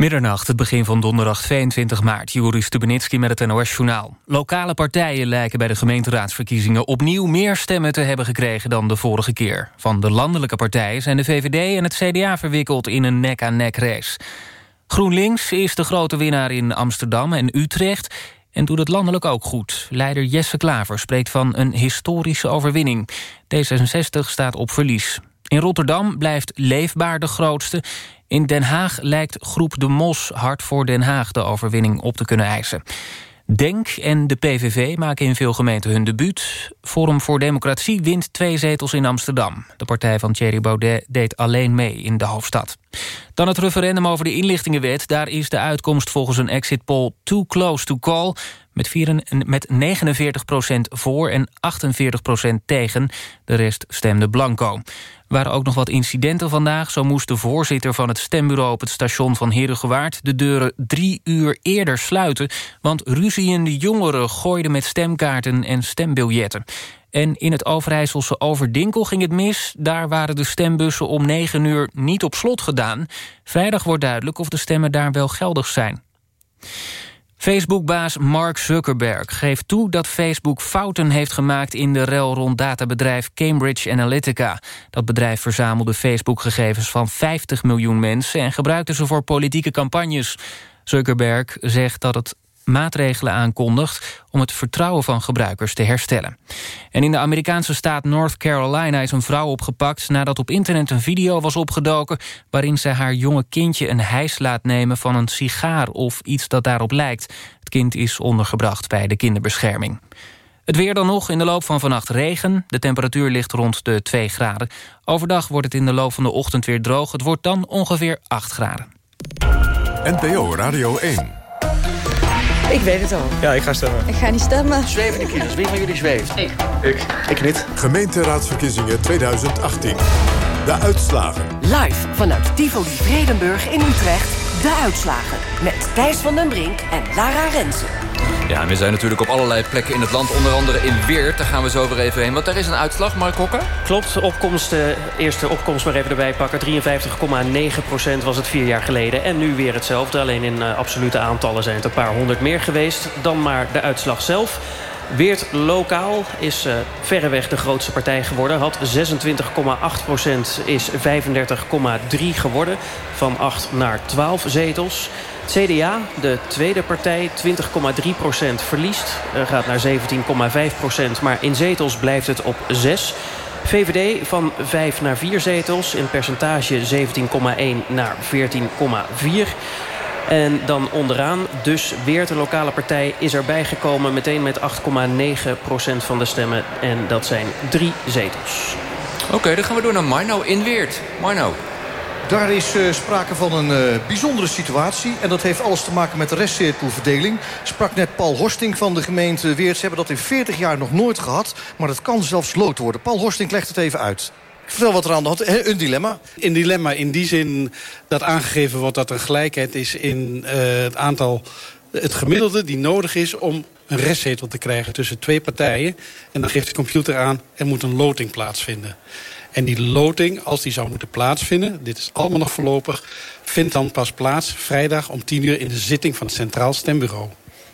Middernacht, het begin van donderdag 22 maart. Juri Stubenitski met het NOS-journaal. Lokale partijen lijken bij de gemeenteraadsverkiezingen... opnieuw meer stemmen te hebben gekregen dan de vorige keer. Van de landelijke partijen zijn de VVD en het CDA verwikkeld... in een nek-aan-nek race. GroenLinks is de grote winnaar in Amsterdam en Utrecht... en doet het landelijk ook goed. Leider Jesse Klaver spreekt van een historische overwinning. D66 staat op verlies. In Rotterdam blijft Leefbaar de grootste... In Den Haag lijkt groep De Mos hard voor Den Haag de overwinning op te kunnen eisen. DENK en de PVV maken in veel gemeenten hun debuut. Forum voor Democratie wint twee zetels in Amsterdam. De partij van Thierry Baudet deed alleen mee in de hoofdstad. Dan het referendum over de inlichtingenwet. Daar is de uitkomst volgens een exit poll too close to call... met, 4, met 49% voor en 48% tegen. De rest stemde blanco waren ook nog wat incidenten vandaag. Zo moest de voorzitter van het stembureau op het station van Herengewaard... de deuren drie uur eerder sluiten... want ruziende jongeren gooiden met stemkaarten en stembiljetten. En in het Overijsselse Overdinkel ging het mis. Daar waren de stembussen om negen uur niet op slot gedaan. Vrijdag wordt duidelijk of de stemmen daar wel geldig zijn. Facebook-baas Mark Zuckerberg geeft toe dat Facebook fouten heeft gemaakt in de rel rond databedrijf Cambridge Analytica. Dat bedrijf verzamelde Facebook-gegevens van 50 miljoen mensen en gebruikte ze voor politieke campagnes. Zuckerberg zegt dat het maatregelen aankondigt om het vertrouwen van gebruikers te herstellen. En in de Amerikaanse staat North Carolina is een vrouw opgepakt... nadat op internet een video was opgedoken... waarin ze haar jonge kindje een hijs laat nemen van een sigaar... of iets dat daarop lijkt. Het kind is ondergebracht bij de kinderbescherming. Het weer dan nog, in de loop van vannacht regen. De temperatuur ligt rond de 2 graden. Overdag wordt het in de loop van de ochtend weer droog. Het wordt dan ongeveer 8 graden. NPO Radio 1. Ik weet het al. Ja, ik ga stemmen. Ik ga niet stemmen. Zwevende kiezers. Wie van jullie zweeft? Ik. Ik. Ik niet. Gemeenteraadsverkiezingen 2018. De uitslagen. Live vanuit Tivoli Vredenburg in Utrecht. De uitslagen. Met Thijs van den Brink en Lara Rensen. Ja, we zijn natuurlijk op allerlei plekken in het land. Onder andere in Weert. Daar gaan we zo weer even heen. Want daar is een uitslag, Mark Hokker. Klopt, opkomst, uh, eerste opkomst maar even erbij pakken. 53,9% was het vier jaar geleden. En nu weer hetzelfde. Alleen in uh, absolute aantallen zijn het een paar honderd meer geweest. Dan maar de uitslag zelf. Weert lokaal is uh, verreweg de grootste partij geworden. Had 26,8 procent, is 35,3 geworden. Van 8 naar 12 zetels. CDA, de tweede partij, 20,3 procent verliest. Uh, gaat naar 17,5 procent, maar in zetels blijft het op 6. VVD van 5 naar 4 zetels. In percentage 17,1 naar 14,4. En dan onderaan, dus weer de lokale partij is erbij gekomen... meteen met 8,9 procent van de stemmen. En dat zijn drie zetels. Oké, dan gaan we door naar Marno in Weert. Marno. Daar is uh, sprake van een uh, bijzondere situatie. En dat heeft alles te maken met de restzetelverdeling. Sprak net Paul Horsting van de gemeente Weert. Ze hebben dat in 40 jaar nog nooit gehad. Maar dat kan zelfs lood worden. Paul Horsting legt het even uit. Vertel wat er aan de hand is. Een dilemma. Een dilemma in die zin dat aangegeven wordt dat er gelijkheid is in het aantal... het gemiddelde die nodig is om een restzetel te krijgen tussen twee partijen. En dan geeft de computer aan, er moet een loting plaatsvinden. En die loting, als die zou moeten plaatsvinden... dit is allemaal nog voorlopig... vindt dan pas plaats vrijdag om 10 uur in de zitting van het Centraal Stembureau.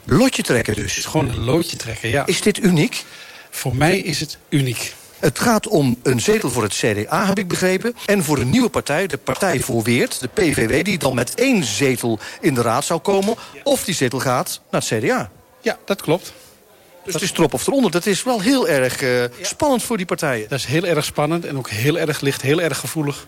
Lotje trekken dus? Gewoon een loodje trekken, ja. Is dit uniek? Voor mij is het uniek. Het gaat om een zetel voor het CDA, heb ik begrepen. En voor een nieuwe partij, de Partij voor Weert, de PVW... die dan met één zetel in de raad zou komen. Of die zetel gaat naar het CDA. Ja, dat klopt. Dus het is erop of eronder. Dat is wel heel erg uh, spannend voor die partijen. Dat is heel erg spannend en ook heel erg licht, heel erg gevoelig.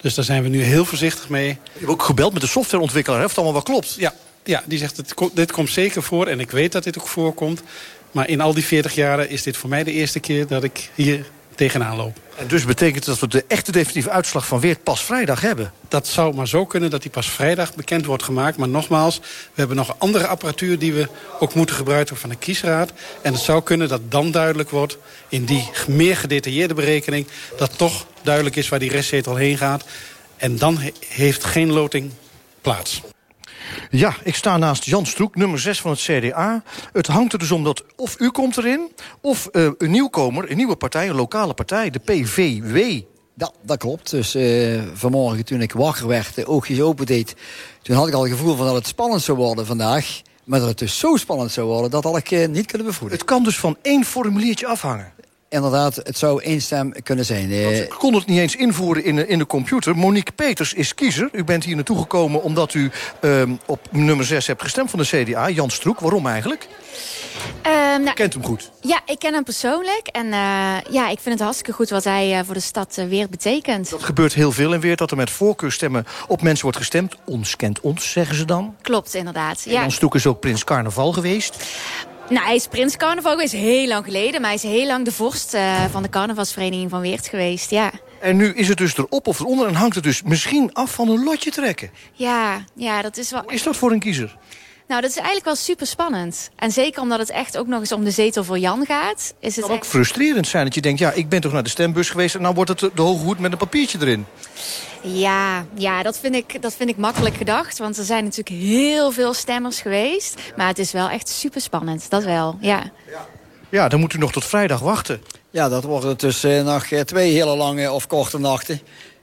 Dus daar zijn we nu heel voorzichtig mee. Je hebt ook gebeld met de softwareontwikkelaar, of het allemaal wel klopt. Ja, ja die zegt, het, dit komt zeker voor en ik weet dat dit ook voorkomt. Maar in al die 40 jaren is dit voor mij de eerste keer dat ik hier tegenaan. En dus betekent dat we de echte definitieve uitslag van Weert pas vrijdag hebben? Dat zou maar zo kunnen dat die pas vrijdag bekend wordt gemaakt. Maar nogmaals, we hebben nog andere apparatuur die we ook moeten gebruiken van de kiesraad. En het zou kunnen dat dan duidelijk wordt in die meer gedetailleerde berekening... dat toch duidelijk is waar die restzetel heen gaat. En dan heeft geen loting plaats. Ja, ik sta naast Jan Stroek, nummer 6 van het CDA. Het hangt er dus om dat of u komt erin... of uh, een nieuwkomer, een nieuwe partij, een lokale partij, de PVW Ja, dat klopt. Dus uh, vanmorgen toen ik wakker werd, de oogjes open deed... toen had ik al het gevoel van dat het spannend zou worden vandaag. Maar dat het dus zo spannend zou worden, dat had ik uh, niet kunnen bevoeden. Het kan dus van één formuliertje afhangen inderdaad, het zou één stem kunnen zijn. Ik kon het niet eens invoeren in de, in de computer. Monique Peters is kiezer. U bent hier naartoe gekomen omdat u um, op nummer 6 hebt gestemd van de CDA. Jan Stroek, waarom eigenlijk? Um, nou, kent hem goed? Ja, ik ken hem persoonlijk. En uh, ja, ik vind het hartstikke goed wat hij uh, voor de stad uh, Weert betekent. Dat gebeurt heel veel in Weert, dat er met voorkeurstemmen op mensen wordt gestemd. Ons kent ons, zeggen ze dan. Klopt, inderdaad. Ja. Jan Stroek is ook prins carnaval geweest. Nou, hij is prins carnaval geweest, heel lang geleden. Maar hij is heel lang de vorst uh, van de carnavalsvereniging van Weert geweest, ja. En nu is het dus erop of eronder en hangt het dus misschien af van een lotje trekken. Ja, ja, dat is wel... Hoe is dat voor een kiezer? Nou, dat is eigenlijk wel super spannend. En zeker omdat het echt ook nog eens om de zetel voor Jan gaat. Is het kan ook frustrerend zijn dat je denkt... ja, ik ben toch naar de stembus geweest... en nou wordt het de hoge hoed met een papiertje erin. Ja, ja dat, vind ik, dat vind ik makkelijk gedacht. Want er zijn natuurlijk heel veel stemmers geweest. Maar het is wel echt super spannend, dat wel, ja. Ja, dan moet u nog tot vrijdag wachten. Ja, dat wordt dus uh, nog twee hele lange of korte nachten.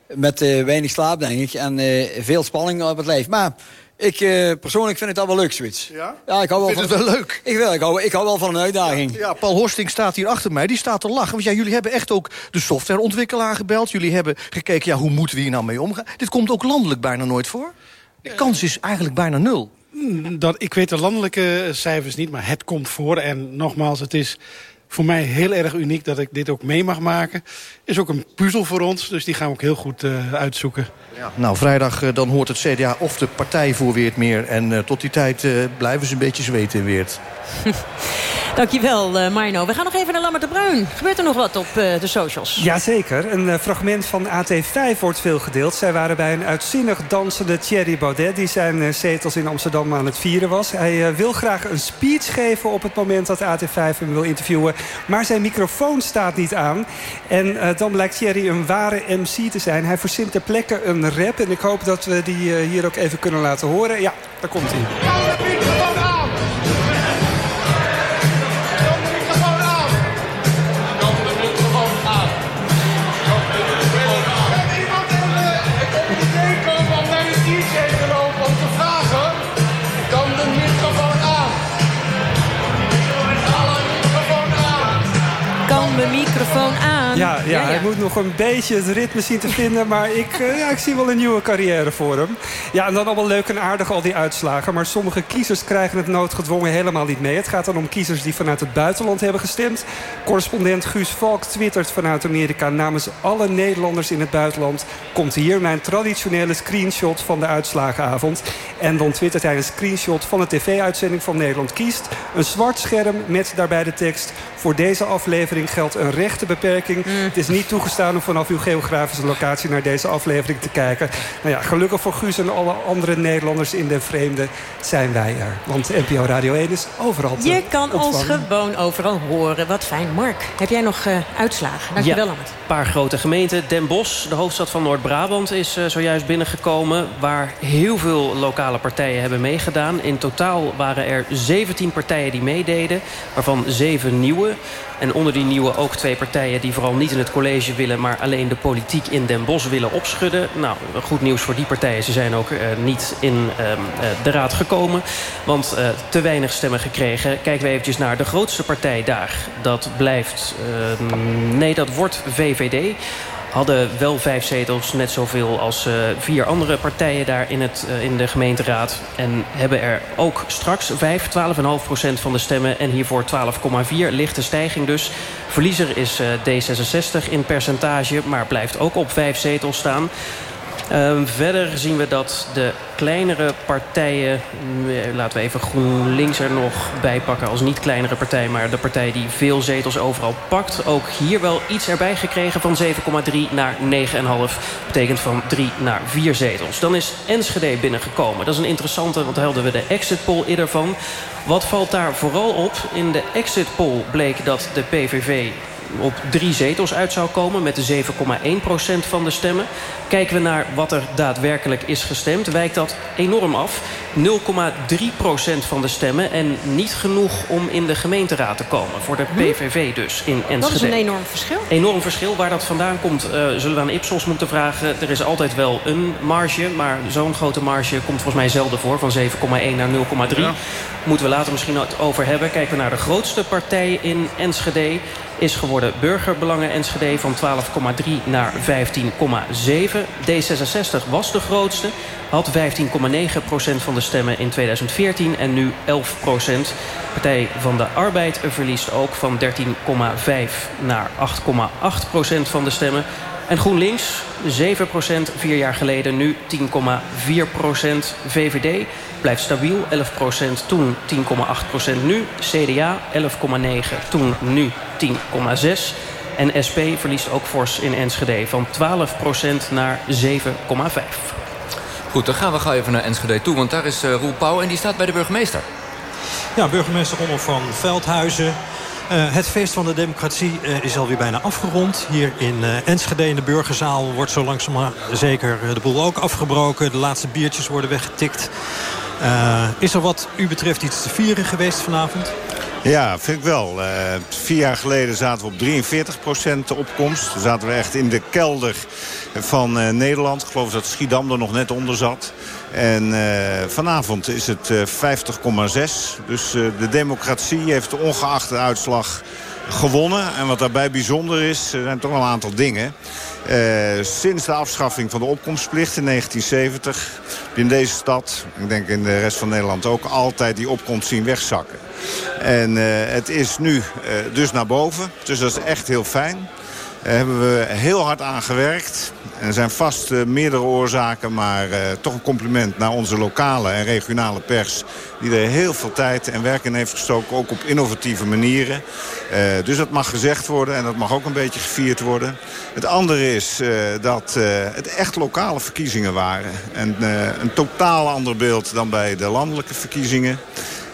Met uh, weinig slaap, denk ik. En uh, veel spanning op het lijf. Maar ik uh, persoonlijk vind het al wel leuk, zoiets. Ja? Ja, ik hou wel vind van... het wel leuk? Ik, wil, ik, hou, ik hou wel van een uitdaging. Ja, ja, Paul Horsting staat hier achter mij. Die staat te lachen. Want ja, jullie hebben echt ook de softwareontwikkelaar gebeld. Jullie hebben gekeken, ja, hoe moeten we hier nou mee omgaan? Dit komt ook landelijk bijna nooit voor. De kans is eigenlijk bijna nul. Dat, ik weet de landelijke cijfers niet, maar het komt voor. En nogmaals, het is voor mij heel erg uniek dat ik dit ook mee mag maken. Is ook een puzzel voor ons, dus die gaan we ook heel goed uh, uitzoeken. Ja, nou, vrijdag uh, dan hoort het CDA of de partij voor Weert meer. En uh, tot die tijd blijven ze een beetje zweten in Weert. Dankjewel, uh, Marno. We gaan nog even naar Lammert de Bruin. Gebeurt er nog wat op uh, de socials? Jazeker. Een uh, fragment van AT5 wordt veel gedeeld. Zij waren bij een uitzinnig dansende Thierry Baudet... die zijn zetels in Amsterdam aan het vieren was. Hij wil graag een speech geven op het moment dat AT5 hem wil interviewen. Maar zijn microfoon staat niet aan. En dan blijkt Thierry een ware MC te zijn. Hij verzint ter plekke een rap. En ik hoop dat we die hier ook even kunnen laten horen. Ja, daar komt hij. Microfoon aan. Ja, hij moet nog een beetje het ritme zien te vinden. Maar ik, uh, ja, ik zie wel een nieuwe carrière voor hem. Ja, en dan allemaal leuk en aardig al die uitslagen. Maar sommige kiezers krijgen het noodgedwongen helemaal niet mee. Het gaat dan om kiezers die vanuit het buitenland hebben gestemd. Correspondent Guus Valk twittert vanuit Amerika... namens alle Nederlanders in het buitenland... komt hier mijn traditionele screenshot van de uitslagenavond. En dan twittert hij een screenshot van de tv-uitzending van Nederland Kiest. Een zwart scherm met daarbij de tekst... voor deze aflevering geldt een rechtenbeperking. Mm. Het is niet toegestaan om vanaf uw geografische locatie... naar deze aflevering te kijken. Nou ja, gelukkig voor Guus en alle andere Nederlanders in de vreemde zijn wij er. Want NPO Radio 1 is overal te Je kan ontvangen. ons gewoon overal horen. Wat fijn. Mark, heb jij nog uh, uitslagen? Dankjewel, ja. Een paar grote gemeenten. Den Bosch, de hoofdstad van Noord-Brabant, is uh, zojuist binnengekomen... waar heel veel lokale partijen hebben meegedaan. In totaal waren er 17 partijen die meededen, waarvan 7 nieuwe. En onder die nieuwe ook twee partijen die vooral niet in het college willen... maar alleen de politiek in Den Bosch willen opschudden. Nou, goed nieuws voor die partijen. Ze zijn ook uh, niet in uh, de raad gekomen. Want uh, te weinig stemmen gekregen. Kijken we eventjes naar de grootste partij daar. Dat blijft... nee, dat wordt VVD hadden wel vijf zetels, net zoveel als uh, vier andere partijen daar in, het, uh, in de gemeenteraad. En hebben er ook straks 5, 12,5 procent van de stemmen. En hiervoor 12,4, lichte stijging dus. Verliezer is uh, D66 in percentage, maar blijft ook op vijf zetels staan. Um, verder zien we dat de kleinere partijen... laten we even GroenLinks er nog bij pakken als niet kleinere partij... maar de partij die veel zetels overal pakt... ook hier wel iets erbij gekregen van 7,3 naar 9,5. Betekent van 3 naar 4 zetels. Dan is Enschede binnengekomen. Dat is een interessante, want daar hadden we de exit poll eerder van. Wat valt daar vooral op? In de exit poll bleek dat de PVV op drie zetels uit zou komen... met de 7,1% van de stemmen. Kijken we naar wat er daadwerkelijk is gestemd... wijkt dat enorm af. 0,3% van de stemmen. En niet genoeg om in de gemeenteraad te komen. Voor de PVV dus, in Enschede. Dat is een enorm verschil. Enorm verschil. Waar dat vandaan komt, uh, zullen we aan Ipsos moeten vragen. Er is altijd wel een marge. Maar zo'n grote marge komt volgens mij zelden voor. Van 7,1 naar 0,3. Moeten we later misschien het over hebben. Kijken we naar de grootste partij in Enschede is geworden Burgerbelangen Enschede van 12,3 naar 15,7. D66 was de grootste, had 15,9% van de stemmen in 2014 en nu 11% Partij van de Arbeid verliest ook van 13,5 naar 8,8% van de stemmen. En GroenLinks, 7% vier jaar geleden, nu 10,4% VVD blijft stabiel, 11% toen 10,8% nu. CDA 11,9, toen nu 10,6. En SP verliest ook fors in Enschede van 12% naar 7,5. Goed, dan gaan we gauw even naar Enschede toe. Want daar is uh, Roel Pauw en die staat bij de burgemeester. Ja, burgemeester Ronald van Veldhuizen. Uh, het feest van de democratie uh, is alweer bijna afgerond. Hier in uh, Enschede in de burgerzaal wordt zo langzaam maar zeker de boel ook afgebroken. De laatste biertjes worden weggetikt. is er wat u betreft iets te vieren geweest vanavond? Ja, vind ik wel. Uh, vier jaar geleden zaten we op 43 procent opkomst. Toen zaten we echt in de kelder van uh, Nederland. Ik geloof dat Schiedam er nog net onder zat. En uh, vanavond is het 50,6. Dus de democratie heeft ongeacht de uitslag gewonnen. En wat daarbij bijzonder is, er zijn toch wel een aantal dingen. Sinds de afschaffing van de opkomstplicht in 1970... in deze stad, ik denk in de rest van Nederland ook... altijd die opkomst zien wegzakken. En uh, het is nu uh, dus naar boven. Dus dat is echt heel fijn. Daar hebben we heel hard aan gewerkt. Er zijn vast uh, meerdere oorzaken, maar uh, toch een compliment naar onze lokale en regionale pers. Die er heel veel tijd en werk in heeft gestoken, ook op innovatieve manieren. Uh, dus dat mag gezegd worden en dat mag ook een beetje gevierd worden. Het andere is dat het echt lokale verkiezingen waren. En een totaal ander beeld dan bij de landelijke verkiezingen.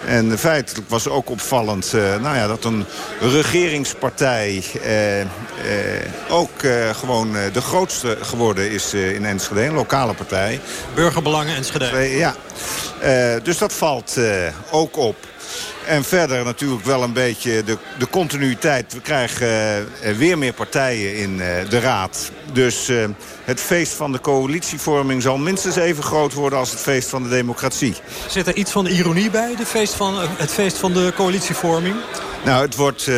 En feitelijk was ook opvallend uh, nou ja, dat een regeringspartij uh, uh, ook gewoon de grootste geworden is in Enschede. Een lokale partij. Burgerbelangen Enschede. Ja, dus dat valt ook op. En verder natuurlijk wel een beetje de, de continuïteit. We krijgen uh, weer meer partijen in uh, de raad. Dus uh, het feest van de coalitievorming zal minstens even groot worden als het feest van de democratie. Zit er iets van ironie bij, de feest van, het feest van de coalitievorming? Nou, het wordt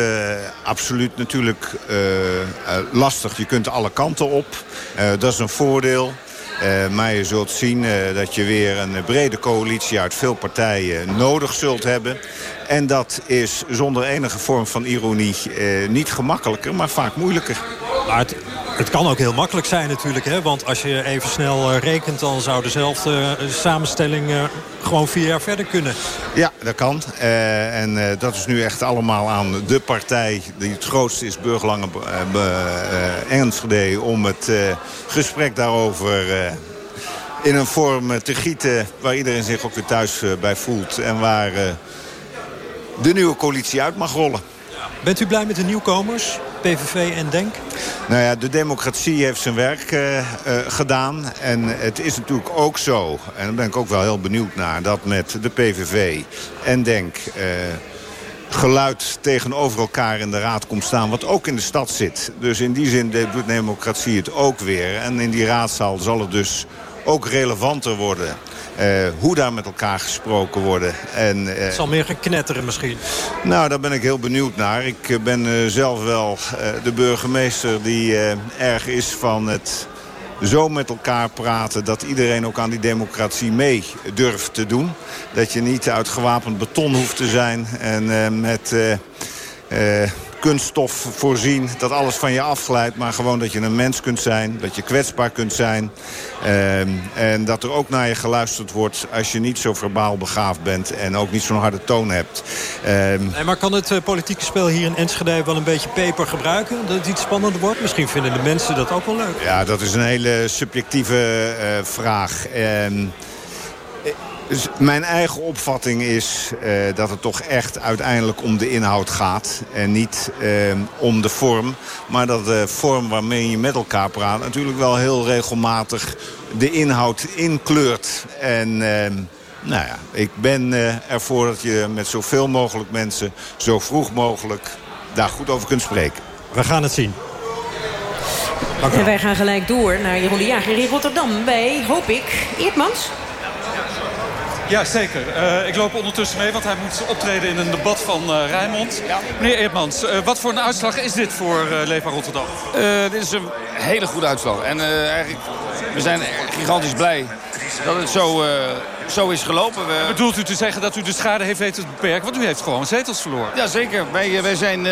absoluut natuurlijk lastig. Je kunt alle kanten op. dat is een voordeel. Maar je zult zien dat je weer een brede coalitie uit veel partijen nodig zult hebben. En dat is zonder enige vorm van ironie uh, niet gemakkelijker, maar vaak moeilijker. Maar het, het, kan ook heel makkelijk zijn natuurlijk. Hè? Want als je even snel uh, rekent, dan zou dezelfde uh, samenstelling gewoon vier jaar verder kunnen. Ja, dat kan. en dat is nu echt allemaal aan de partij die het grootste is, Burgerlange Enschede... om het gesprek daarover in een vorm te gieten waar iedereen zich ook weer thuis bij voelt. En waar de nieuwe coalitie uit mag rollen. Bent u blij met de nieuwkomers, PVV en DENK? Nou ja, de democratie heeft zijn werk uh, uh, gedaan. En het is natuurlijk ook zo, en daar ben ik ook wel heel benieuwd naar... dat met de PVV en DENK... Uh, geluid tegenover elkaar in de raad komt staan... wat ook in de stad zit. Dus in die zin doet democratie het ook weer. En in die raadzaal zal het dus ook relevanter worden... Uh, hoe daar met elkaar gesproken worden. En, uh, het zal meer geknetteren misschien. Nou, daar ben ik heel benieuwd naar. Ik uh, ben zelf wel de burgemeester die erg is van het zo met elkaar praten... dat iedereen ook aan die democratie mee durft te doen. Dat je niet uit gewapend beton hoeft te zijn en met kunststof voorzien. Dat alles van je afglijdt. Maar gewoon dat je een mens kunt zijn. Dat je kwetsbaar kunt zijn. Uh, en dat er ook naar je geluisterd wordt als je niet zo verbaal begaafd bent. En ook niet zo'n harde toon hebt. Uh, nee, maar kan het uh, politieke spel hier in Enschede wel een beetje peper gebruiken? Dat het iets spannender wordt? Misschien vinden de mensen dat ook wel leuk. Ja, dat is een hele subjectieve uh, vraag. Dus mijn eigen opvatting is uh, dat het toch echt uiteindelijk om de inhoud gaat. En niet uh, om de vorm. Maar dat de vorm waarmee je met elkaar praat... natuurlijk wel heel regelmatig de inhoud inkleurt. En uh, nou ja, ik ben ervoor dat je met zoveel mogelijk mensen... zo vroeg mogelijk daar goed over kunt spreken. We gaan het zien. En wij gaan gelijk door naar Jeroen de Jager in Rotterdam bij, hoop ik, Eertmans. Ja, zeker. Uh, ik loop ondertussen mee, want hij moet optreden in een debat van uh, Rijnmond. Meneer Eertmans, uh, wat voor een uitslag is dit voor Leefbaar Rotterdam? dit is een hele goede uitslag. En eigenlijk, we zijn gigantisch blij dat het zo, zo is gelopen. We... Bedoelt u te zeggen dat u de schade heeft weten te beperken? Want u heeft gewoon zetels verloren. Ja, zeker. Wij, wij zijn...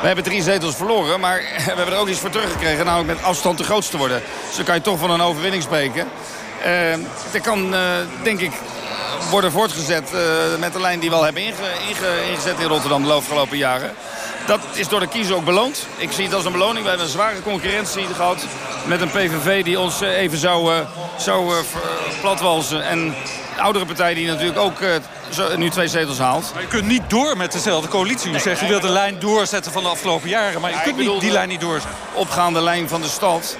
We hebben drie zetels verloren, maar we hebben er ook iets voor teruggekregen. Namelijk met afstand de grootste worden. Dus dan kan je toch van een overwinning spreken. Uh, er kan, uh, denk ik, worden voortgezet uh, met de lijn die we al hebben inge inge ingezet in Rotterdam de afgelopen jaren. Dat is door de kiezer ook beloond. Ik zie het als een beloning. We hebben een zware concurrentie gehad met een PVV die ons even zou, zou platwalsen. En de oudere partij die natuurlijk ook nu twee zetels haalt. Maar je kunt niet door met dezelfde coalitie. U zegt, je wilt de lijn doorzetten van de afgelopen jaren. Maar je kunt niet die lijn niet doorzetten. Opgaande lijn van de stad.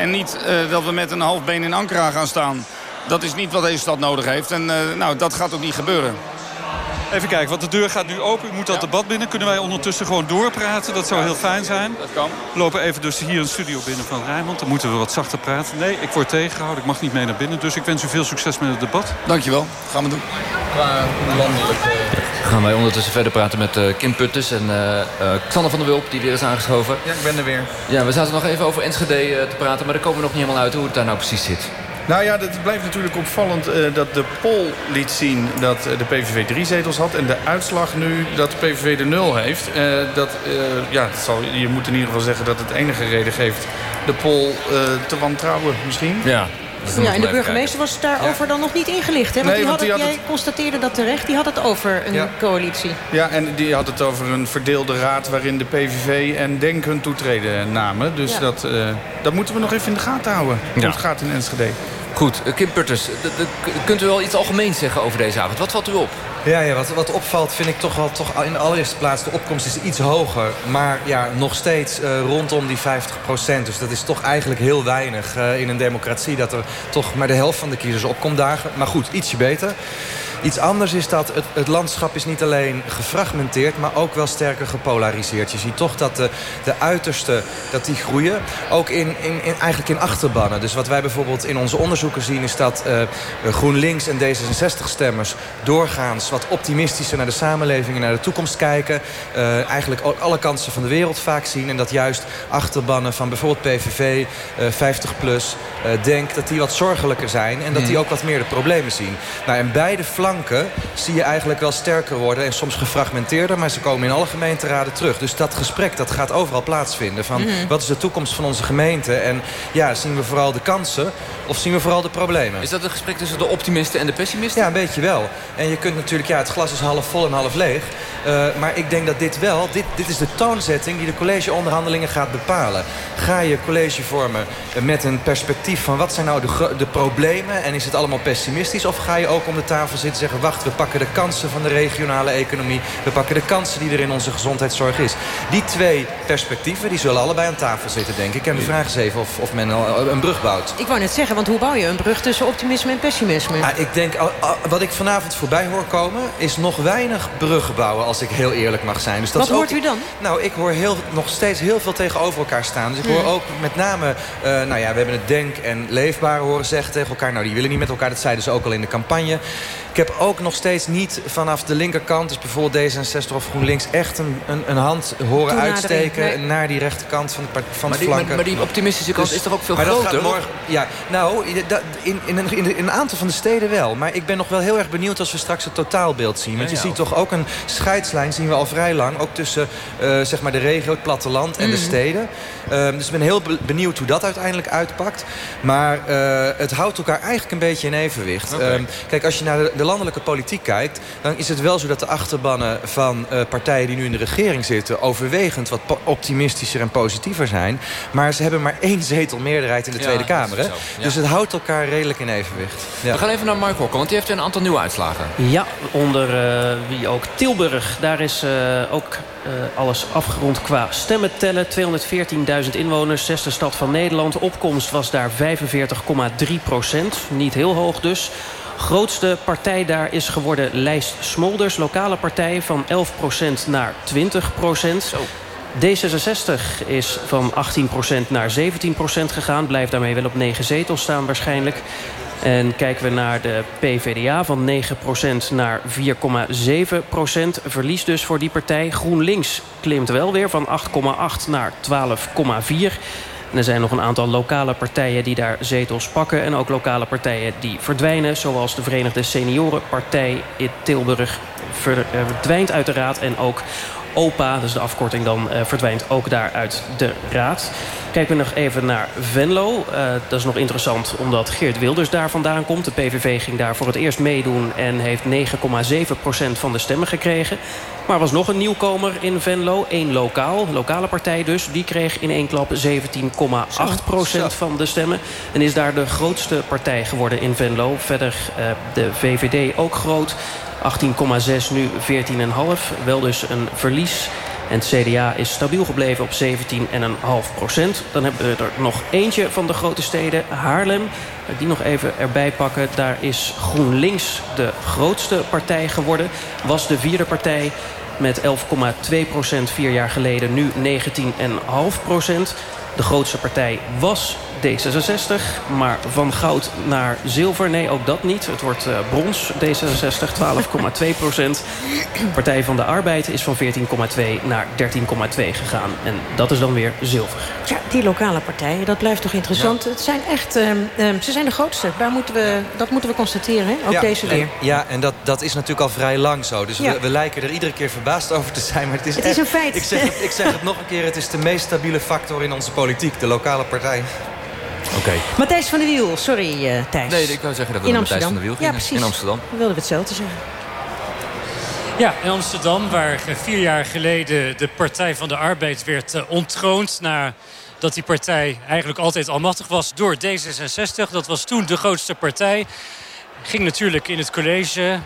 En niet uh, dat we met een half been in Ankara gaan staan. Dat is niet wat deze stad nodig heeft. En uh, nou, dat gaat ook niet gebeuren. Even kijken, want de deur gaat nu open. U moet dat ja. debat binnen. Kunnen wij ondertussen gewoon doorpraten? Dat zou heel fijn zijn. Dat kan. We lopen even dus hier een studio binnen van Rijnmond. Dan moeten we wat zachter praten. Nee, ik word tegengehouden. Ik mag niet mee naar binnen. Dus ik wens u veel succes met het debat. Dankjewel. Gaan we doen. Qua landelijk... Gaan wij ondertussen verder praten met uh, Kim Putters en uh, Xander van der Wulp, die weer is aangeschoven. Ja, ik ben er weer. Ja, we zaten nog even over Enschede te praten, maar daar komen we nog niet helemaal uit hoe het daar nou precies zit. Nou ja, het blijft natuurlijk opvallend uh, dat de poll liet zien dat de PVV drie zetels had. En de uitslag nu dat de PVV de nul heeft. Uh, dat, uh, ja, dat zal, je moet in ieder geval zeggen dat het enige reden geeft de poll te wantrouwen misschien. Ja, ja, en de burgemeester was daarover ja. dan nog niet ingelicht. Hè? Want, nee, die want had het, jij het... constateerde dat terecht. Die had het over een ja. coalitie. Ja, en die had het over een verdeelde raad... waarin de PVV en DENK hun toetreden namen. Dus ja. dat, uh, dat moeten we nog even in de gaten houden. Hoe het gaat in Enschede. Goed, Kim Putters, kunt u wel iets algemeens zeggen over deze avond? Wat valt u op? Ja, ja wat, wat opvalt vind ik toch wel toch in de allereerste plaats... de opkomst is iets hoger, maar ja, nog steeds uh, rondom die 50 procent. Dus dat is toch eigenlijk heel weinig uh, in een democratie... dat er toch maar de helft van de kiezers opkomt dagen. Maar goed, ietsje beter. Iets anders is dat het, het, landschap is niet alleen gefragmenteerd... maar ook wel sterker gepolariseerd. Je ziet toch dat de, de uitersten dat die groeien. Ook in, in, in, eigenlijk in achterbannen. Dus wat wij bijvoorbeeld in onze onderzoeken zien... is dat uh, GroenLinks en D66-stemmers doorgaans... wat optimistischer naar de samenleving en naar de toekomst kijken. Uh, eigenlijk ook alle kansen van de wereld vaak zien. En dat juist achterbannen van bijvoorbeeld PVV, uh, 50PLUS... Denk dat die wat zorgelijker zijn... en dat die ook wat meer de problemen zien. Nou, en beide flanken zie je eigenlijk wel sterker worden. En soms gefragmenteerder, maar ze komen in alle gemeenteraden terug. Dus dat gesprek dat gaat overal plaatsvinden. Van Mhm. wat is de toekomst van onze gemeente? En ja, zien we vooral de kansen of zien we vooral de problemen? Is dat een gesprek tussen de optimisten en de pessimisten? Ja, een beetje wel. En je kunt natuurlijk, ja, het glas is half vol en half leeg. Uh, maar ik denk dat dit wel, dit, dit is de toonzetting die de collegeonderhandelingen gaat bepalen. Ga je college vormen met een perspectief van wat zijn nou de, de problemen en is het allemaal pessimistisch? Of ga je ook om de tafel zitten en zeggen, wacht, we pakken de kansen van de regionale economie. We pakken de kansen die er in onze gezondheidszorg is. Die twee perspectieven, die zullen allebei aan tafel zitten, denk ik. En de vraag is even of, of men al een brug bouwt. Ik wou net zeggen, want hoe bouw je een brug tussen optimisme en pessimisme? Ah, ik denk, wat ik vanavond voorbij hoor komen, is nog weinig bruggen bouwen, als ik heel eerlijk mag zijn. Dus dat wat is ook, hoort u dan? Nou, ik hoor heel, nog steeds heel veel tegenover elkaar staan. Dus ik hoor Hmm. ook met name, uh, nou ja, we hebben het denk en leefbaar horen zeggen tegen elkaar. Nou, die willen niet met elkaar, dat zeiden ze ook al in de campagne. Ik heb ook nog steeds niet vanaf de linkerkant, dus bijvoorbeeld D66 of GroenLinks... echt een, een, een hand horen uitsteken nee. naar die rechterkant van de, van Maar de die- flanken. maar- maar die optimistische kant is toch ook veel maar dat groter? gaat morgen- ja, nou, dat- in, in, een, in, in een aantal van de steden wel. Maar ik ben nog wel heel erg benieuwd als we straks het totaalbeeld zien. Want Ja, je ja. ziet toch ook een scheidslijn, zien we al vrij lang... ook tussen eh, zeg maar de regio, het platteland en de Mhm. steden. Ehm, dus ik ben heel be- benieuwd hoe dat uiteindelijk uitpakt. Maar eh, het houdt elkaar eigenlijk een beetje in evenwicht. Ehm, kijk, als je naar de, de landelijke politiek kijkt... dan is het wel zo dat de achterbannen van uh, partijen die nu in de regering zitten... overwegend wat optimistischer en positiever zijn. Maar ze hebben maar één zetel meerderheid in de Tweede Kamer. Hè? Dus het houdt elkaar redelijk in evenwicht. We gaan even naar Mark want die heeft een aantal nieuwe uitslagen. Ja, onder uh, wie ook Tilburg. Daar is uh, ook uh, alles afgerond qua stemmen tellen. 214.000 inwoners, zesde stad van Nederland. Opkomst was daar 45,3 procent. Niet heel hoog dus. Grootste partij daar is geworden Lijst Smolders. Lokale partij van 11 procent naar 20 procent. D66 is van 18% naar 17% gegaan. Blijft daarmee wel op 9 zetels staan waarschijnlijk. En kijken we naar de PvdA van 9% naar 4,7%. Verlies dus voor die partij. GroenLinks klimt wel weer van 8,8 naar 12,4. Er zijn nog een aantal lokale partijen die daar zetels pakken. En ook lokale partijen die verdwijnen. Zoals de Verenigde Seniorenpartij in Tilburg verdwijnt uit de raad. En ook OPA, dus de afkorting dan, uh, verdwijnt ook daar uit de raad. Kijken we nog even naar Venlo. Uh, dat is nog interessant omdat Geert Wilders daar vandaan komt. De PVV ging daar voor het eerst meedoen en heeft 9,7% van de stemmen gekregen. Maar er was nog een nieuwkomer in Venlo, één lokaal, lokale partij dus. Die kreeg in één klap 17,8% van de stemmen. En is daar de grootste partij geworden in Venlo. Verder uh, de VVD ook groot. 18,6 nu 14,5. Wel dus een verlies. En het CDA is stabiel gebleven op 17,5 procent. Dan hebben we er nog eentje van de grote steden, Haarlem. Die nog even erbij pakken. Daar is GroenLinks de grootste partij geworden. Was de vierde partij met 11,2 procent vier jaar geleden. Nu 19,5 procent. De grootste partij was D66. Maar van goud naar zilver, nee, ook dat niet. Het wordt uh, brons, D66, 12,2 procent. Partij van de Arbeid is van 14,2 naar 13,2 gegaan. En dat is dan weer zilver. Ja, die lokale partijen, dat blijft toch interessant. Ja. Het zijn echt, uh, uh, ze zijn de grootste. Daar moeten we, dat moeten we constateren, hè? ook ja, deze keer. Ja, en dat, dat is natuurlijk al vrij lang zo. Dus ja. we, we, lijken er iedere keer verbaasd over te zijn. Maar het is, het echt, is een feit. Ik zeg, het, ik zeg het nog een keer, het is de meest stabiele factor in onze politiek. De lokale partij. Oké. Okay. Matthijs van der Wiel, sorry uh, Thijs. Nee, ik wou zeggen dat we naar Matthijs van der Wiel gingen. Ja, precies. In Amsterdam. We wilden we hetzelfde zeggen. Ja, in Amsterdam, waar vier jaar geleden de Partij van de Arbeid werd uh, ontroond... na dat die partij eigenlijk altijd almachtig was door D66. Dat was toen de grootste partij. Ging natuurlijk in het college...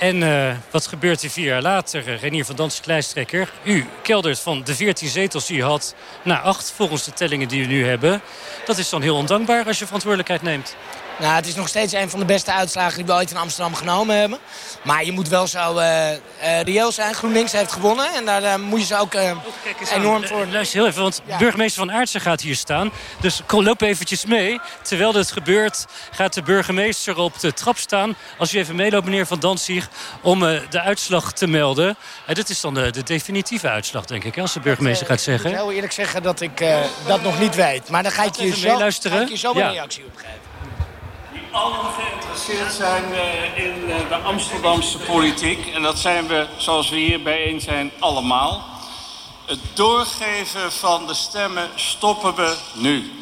En uh, wat gebeurt er vier jaar later? Renier van Dansen, lijsttrekker. U keldert van de 14 zetels die u had naar 8 volgens de tellingen die we nu hebben. Dat is dan heel ondankbaar als je verantwoordelijkheid neemt. Nou, het is nog steeds een van de beste uitslagen die we ooit in Amsterdam genomen hebben. Maar je moet wel zo uh, uh, reëel zijn. GroenLinks heeft gewonnen en daar uh, moet je ze ook enorm voor... Luister heel even, want ja. burgemeester Van Aartsen gaat hier staan. Dus loop eventjes mee. Terwijl dit gebeurt gaat de burgemeester op de trap staan. Als u even meeloopt, meneer Van Danzig, om de uitslag te melden. dit is dan de, de, definitieve uitslag, denk ik, als de burgemeester gaat zeggen. Ik moet heel eerlijk zeggen dat ik dat nog niet weet. Maar dan ga ik je zo, ga ik je zo ja. een reactie op geven allen geïnteresseerd zijn uh, in uh, de Amsterdamse politiek. En dat zijn we, zoals we hier bijeen zijn, allemaal. Het doorgeven van de stemmen stoppen we nu.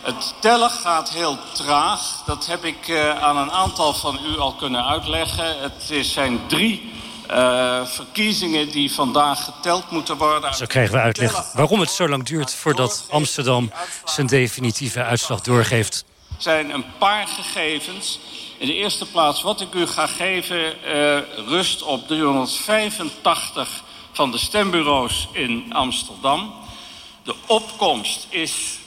Het tellen gaat heel traag. Dat heb ik uh, aan een aantal van u al kunnen uitleggen. Het is, zijn drie uh, verkiezingen die vandaag geteld moeten worden. Zo krijgen we uitleg waarom het zo lang duurt voordat Amsterdam zijn definitieve uitslag doorgeeft zijn een paar gegevens. In de eerste plaats, wat ik u ga geven, uh, rust op 385 van de stembureaus in Amsterdam. De opkomst is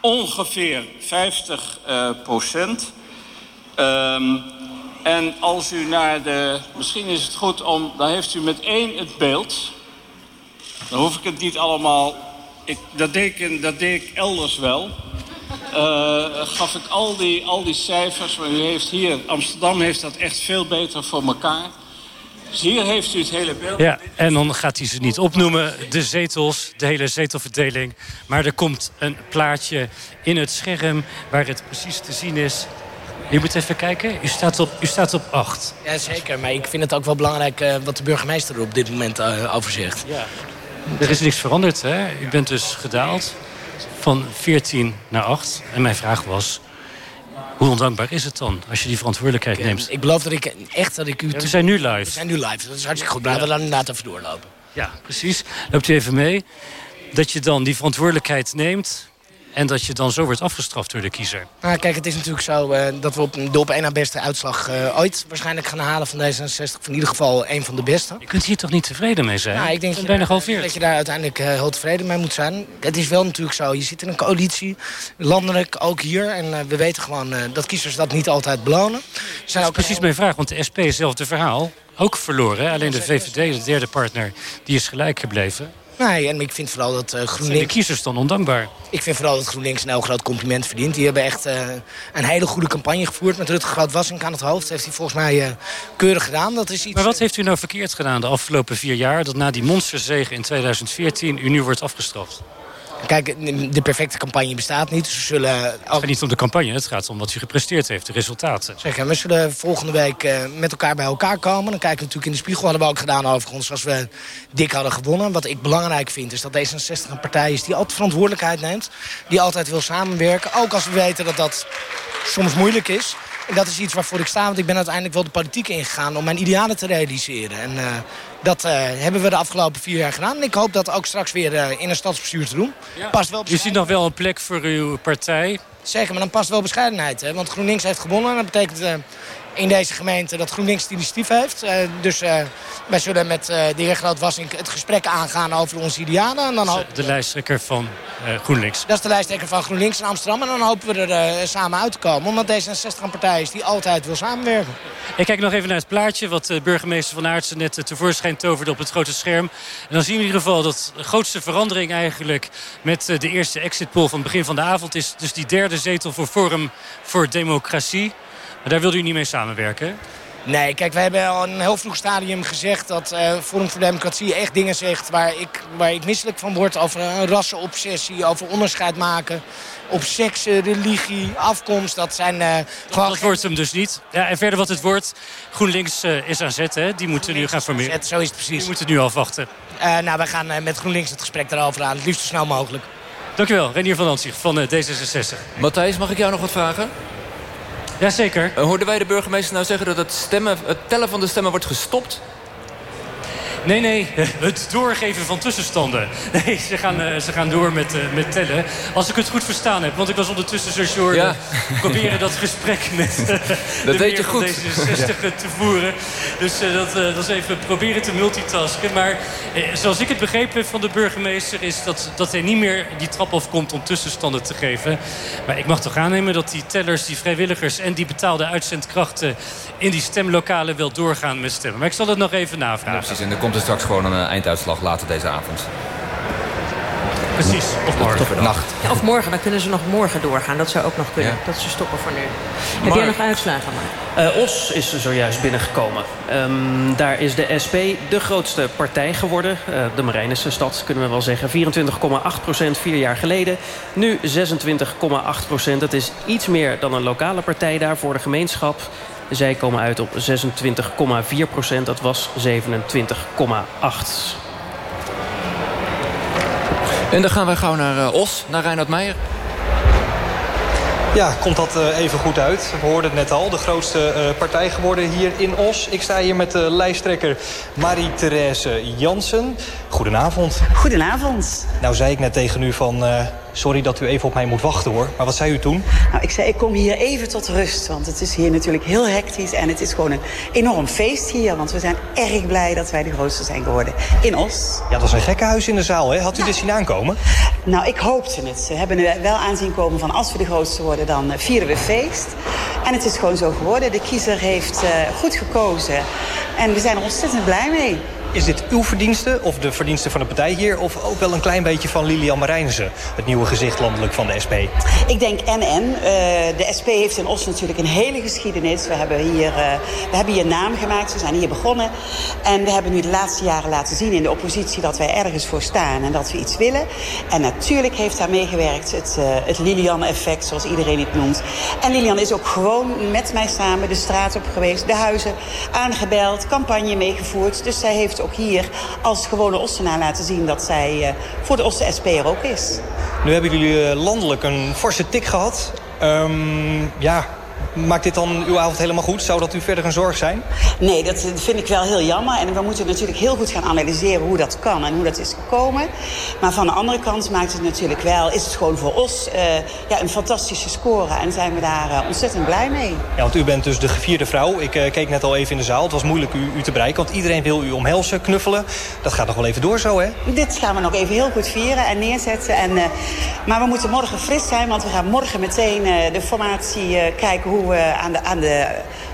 ongeveer 50 uh, procent. Um, en als u naar de... Misschien is het goed om... Dan heeft u met één het beeld. Dan hoef ik het niet allemaal... Ik, dat, deed ik, dat deed ik elders wel. Uh, gaf ik al die, al die cijfers. Maar u heeft hier, Amsterdam heeft dat echt veel beter voor elkaar. Dus hier heeft u het hele beeld. Ja, en dan gaat hij ze niet opnoemen, de zetels, de hele zetelverdeling. Maar er komt een plaatje in het scherm waar het precies te zien is. U moet even kijken, u staat op, u staat op 8. Ja, zeker. Maar ik vind het ook wel belangrijk uh, wat de burgemeester er op dit moment uh, over zegt. Ja. Er is niks veranderd, hè? U bent dus gedaald van 14 naar 8. En mijn vraag was, Hoe ondankbaar is het dan als je die verantwoordelijkheid neemt? Ik beloof dat ik echt dat ik u... we zijn nu live. We zijn nu live. Dat is hartstikke goed. Laten we dan inderdaad even doorlopen. Ja, precies. Loopt u even mee. Dat je dan die verantwoordelijkheid neemt... en dat je dan zo wordt afgestraft door de kiezer. Nou, kijk, het is natuurlijk zo eh, dat we op de op één na beste uitslag eh, ooit waarschijnlijk gaan halen van D66. Van in ieder geval een van de beste. Je kunt hier toch niet tevreden mee zijn? Nou, ik denk bijna gehalveerd. dat je daar uiteindelijk eh, heel tevreden mee moet zijn. Het is wel natuurlijk zo. Je zit in een coalitie, landelijk, ook hier. En we weten gewoon dat kiezers dat niet altijd belonen. Zijn Dat is precies mijn vraag, want de SP is hetzelfde verhaal. Ook verloren. Alleen de VVD, de derde partner, die is gelijk gebleven. Nee, en ik vind vooral dat eh, Zijn de GroenLinks... kiezers dan ondankbaar? Ik vind vooral dat GroenLinks een heel groot compliment verdient. Die hebben echt eh, een hele goede campagne gevoerd. Met Rutger Groot-Wassink aan het hoofd. heeft hij volgens mij eh, keurig gedaan. Dat is iets... Maar wat heeft u nou verkeerd gedaan de afgelopen vier jaar... dat na die monsterzege in 2014 u nu wordt afgestraft? Kijk, de perfecte campagne bestaat niet. Dus we zullen... Het gaat niet om de campagne, het gaat om wat u gepresteerd heeft, de resultaten. Zeggen, we zullen volgende week eh, met elkaar bij elkaar komen. Dan kijken we natuurlijk in de spiegel. Hadden we ook gedaan overigens als we dik hadden gewonnen. Wat ik belangrijk vind is dat D66 een partij is die altijd verantwoordelijkheid neemt. Die altijd wil samenwerken. Ook als we weten dat dat soms moeilijk is. En dat is iets waarvoor ik sta. Want ik ben uiteindelijk wel de politiek ingegaan om mijn idealen te realiseren. En eh, dat eh, hebben we de afgelopen vier jaar gedaan. En ik hoop dat ook straks weer eh, in een stadsbestuur te doen. Past wel U ziet nog wel een plek voor uw partij. Zeker, maar dan past wel bescheidenheid. Hè? Want GroenLinks heeft gewonnen. En dat betekent eh, in deze gemeente dat GroenLinks het initiatief heeft. Eh, dus eh, wij zullen met eh, de heer Groot-Wassink het gesprek aangaan over onze idealen. En dan hopen De lijsttrekker van GroenLinks. dat is de lijsttrekker van GroenLinks in Amsterdam. En dan hopen we er samen uit te komen. Omdat D66 een partij is die altijd wil samenwerken. Ik kijk nog even naar het plaatje wat de burgemeester van Aartsen net tevoorschijn toverde op het grote scherm. En dan zien we in ieder geval dat de grootste verandering eigenlijk met de eerste exit poll van het begin van de avond is. Dus die derde zetel voor Forum voor Democratie. Maar daar wilde u niet mee samenwerken. hè? Nee, kijk, we hebben al in een heel vroeg stadium gezegd dat eh, Forum voor Democratie echt dingen zegt waar ik, waar ik misselijk van word. Over een rassenobsessie, over onderscheid maken op seks, religie, afkomst. Dat zijn eh, gewoon... Dat wordt hem dus niet. Ja, en verder wat het wordt. GroenLinks eh, is aan zet, hè? Die moeten nu gaan formeren. Zo is het precies. Die moeten nu afwachten. Eh, nou, wij gaan eh, met GroenLinks het gesprek daarover aan. Het liefst zo snel mogelijk. Dankjewel, Renier van Antzig van eh, D66. Matthijs, mag ik jou nog wat vragen? Jazeker. hoorden wij de burgemeester nou zeggen dat het, stemmen, het tellen van de stemmen wordt gestopt? Nee, nee, het doorgeven van tussenstanden. Nee, ze gaan, eh, ze gaan door met, eh, met tellen. Als ik het goed verstaan heb, want ik was ondertussen zo short... Ja. proberen dat gesprek met eh, Dat de je van goed. D66 te voeren. Dus eh, dat, eh, dat is even proberen te multitasken. Maar eh, zoals ik het begrepen heb van de burgemeester... is dat, dat hij niet meer die trap afkomt om tussenstanden te geven. Maar ik mag toch aannemen dat die tellers, die vrijwilligers... en die betaalde uitzendkrachten in die stemlokalen wel doorgaan met stemmen. Maar ik zal het nog even navragen. Ja, precies. En komt er straks gewoon een eh, einduitslag later deze avond. Precies, of morgen. Nacht. Ja, of morgen, dan kunnen ze nog morgen doorgaan. Dat zou ook nog kunnen. Ja. Dat ze stoppen voor nu. Heb jij nog uitslagen, maar? Eh, Os is er zojuist binnengekomen. Ehm, daar is de SP de grootste partij geworden. Eh, de Marijnissenstad, kunnen we wel zeggen. 24,8 procent vier jaar geleden. Nu 26,8 procent. Dat is iets meer dan een lokale partij daar voor de gemeenschap. Zij komen uit op 26,4 procent. Dat was 27,8. En dan gaan wij gauw naar eh, Os, naar Reinhard Meijer. Ja, komt dat eh, even goed uit. We hoorden het net al, de grootste eh, partij geworden hier in Os. Ik sta hier met de lijsttrekker Marie-Therese Jansen. Goedenavond. Goedenavond. Nou zei ik net tegen u van, eh, sorry dat u even op mij moet wachten hoor. Maar wat zei u toen? Nou, ik zei, ik kom hier even tot rust, want het is hier natuurlijk heel hectisch... en het is gewoon een enorm feest hier, want we zijn erg blij dat wij de grootste zijn geworden in Os. Ja, dat is een gekkenhuis in de zaal, hè? Had u dit zien aankomen? Nou, ik hoopte het. Ze hebben er wel aanzien komen van als we de grootste worden, dan eh, vieren we feest. En het is gewoon zo geworden. De kiezer heeft eh, goed gekozen en we zijn er ontzettend blij mee. Is dit uw verdienste of de verdienste van de partij hier... of ook wel een klein beetje van Lilian Marijnissen... het nieuwe gezicht landelijk van de SP? Ik denk en en. Eh, de SP heeft in Os natuurlijk een hele geschiedenis. We hebben, hier, eh, we hebben hier naam gemaakt, we zijn hier begonnen. En we hebben nu de laatste jaren laten zien in de oppositie... dat wij ergens voor staan en dat we iets willen. En natuurlijk heeft daar meegewerkt het, eh, het Lilian-effect, zoals iedereen het noemt. En Lilian is ook gewoon met mij samen de straat op geweest... de huizen aangebeld, campagne meegevoerd. Dus zij heeft ook hier als gewone Ossenaar laten zien... dat zij eh, voor de Osse SP er ook is. Nu hebben jullie eh, landelijk een forse tik gehad. Ehm, ja, Maakt dit dan uw avond helemaal goed? Zou dat u verder een zorg zijn? Nee, dat vind ik wel heel jammer. En we moeten natuurlijk heel goed gaan analyseren hoe dat kan en hoe dat is gekomen. Maar van de andere kant maakt het natuurlijk wel, is het gewoon voor ons uh, ja, een fantastische score. En zijn we daar uh, ontzettend blij mee. Ja, want u bent dus de gevierde vrouw. Ik uh, keek net al even in de zaal. Het was moeilijk u, u te bereiken, want iedereen wil u omhelzen, knuffelen. Dat gaat nog wel even door zo, hè? Dit gaan we nog even heel goed vieren en neerzetten. En, maar we moeten morgen fris zijn, want we gaan morgen meteen de formatie kijken hoe we aan de, aan de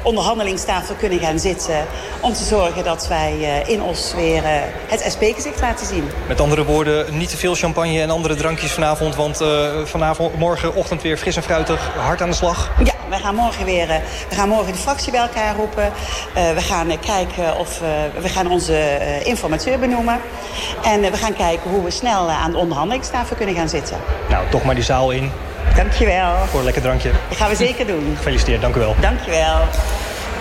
onderhandelingstafel kunnen gaan zitten... om te zorgen dat wij eh, in ons weer eh, het SP-gezicht laten zien. Met andere woorden, niet te veel champagne en andere drankjes vanavond... want uh, vanavond, morgenochtend weer fris en fruitig, hard aan de slag. Ja, we gaan morgen weer we gaan morgen de fractie bij elkaar roepen. we gaan kijken of we gaan onze informateur benoemen. En we gaan kijken hoe we snel aan de onderhandelingstafel kunnen gaan zitten. Nou, toch maar die zaal in. Dankjewel. Voor een lekker drankje. Dat gaan we zeker doen. Gefeliciteerd, dank u wel. Dankjewel.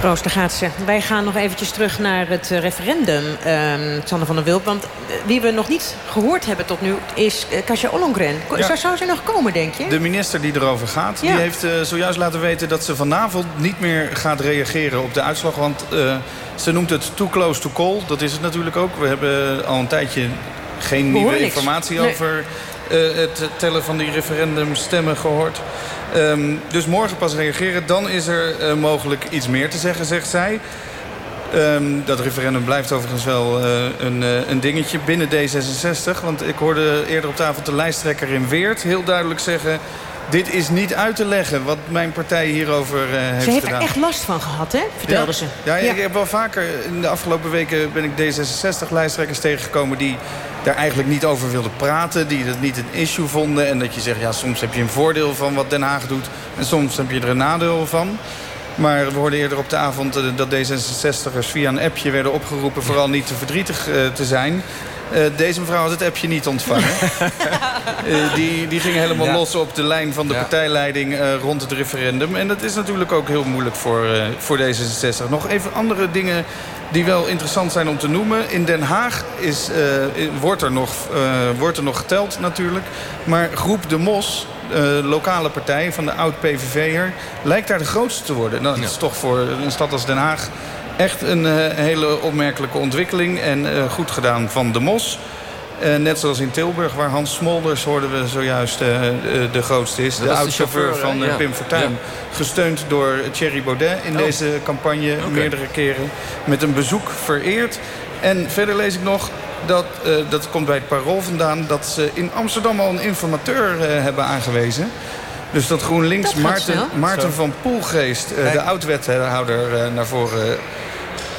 Roos, daar gaat ze. Wij gaan nog eventjes terug naar het eh, referendum, uh, Sander van der Wilp. Want eh, wie we nog niet gehoord hebben tot nu is uh, Kasia Ollongren. Ja. Zou ze nog komen, denk je? De minister die erover gaat, die heeft uh, zojuist laten weten... dat ze vanavond niet meer gaat reageren op de uitslag. Want ze noemt het too close to call. Dat is het natuurlijk ook. We hebben al een tijdje geen nieuwe informatie nee. over het tellen van die referendumstemmen gehoord. Um, dus morgen pas reageren. Dan is er uh, mogelijk iets meer te zeggen, zegt zij. Um, dat referendum blijft overigens wel uh, een, een, dingetje binnen D66. Want ik hoorde eerder op tafel de lijsttrekker in Weert heel duidelijk zeggen... Dit is niet uit te leggen wat mijn partij hierover uh, heeft gedaan. Ze heeft er echt last van gehad, hè? Vertelde ja. ze. Ja, ja, ik heb wel vaker... In de afgelopen weken ben ik D66-lijsttrekkers tegengekomen... die daar eigenlijk niet over wilden praten. Die dat niet een issue vonden. En dat je zegt, ja, soms heb je een voordeel van wat Den Haag doet. En soms heb je er een nadeel van. Maar we hoorden eerder op de avond dat D66'ers via een appje werden opgeroepen... vooral niet te verdrietig uh, te zijn. Uh, deze mevrouw had het appje niet ontvangen. uh, die, die ging helemaal ja. los op de lijn van de ja. partijleiding uh, rond het referendum. En dat is natuurlijk ook heel moeilijk voor, voor D66. Nog even andere dingen die wel interessant zijn om te noemen. In Den Haag is, wordt, er nog, wordt er nog geteld natuurlijk. Maar groep De Mos, lokale partij van de oud-PVV'er... lijkt daar de grootste te worden. Nou, dat is toch voor een stad als Den Haag echt een uh, hele opmerkelijke ontwikkeling. En uh, goed gedaan van de Mos. Uh, net zoals in Tilburg, waar Hans Smolders, hoorden we zojuist, de, de grootste is. De oud-chauffeur van ja. Pim Fortuyn. Ja. Gesteund door Thierry Baudet in oh. deze campagne okay. meerdere keren. Met een bezoek vereerd. En verder lees ik nog, dat, dat komt bij het Parool vandaan... dat ze in Amsterdam al een informateur hebben aangewezen... Dus dat GroenLinks dat Maarten, Maarten van Poelgeest, uh, de oud-wethouder, uh, naar voren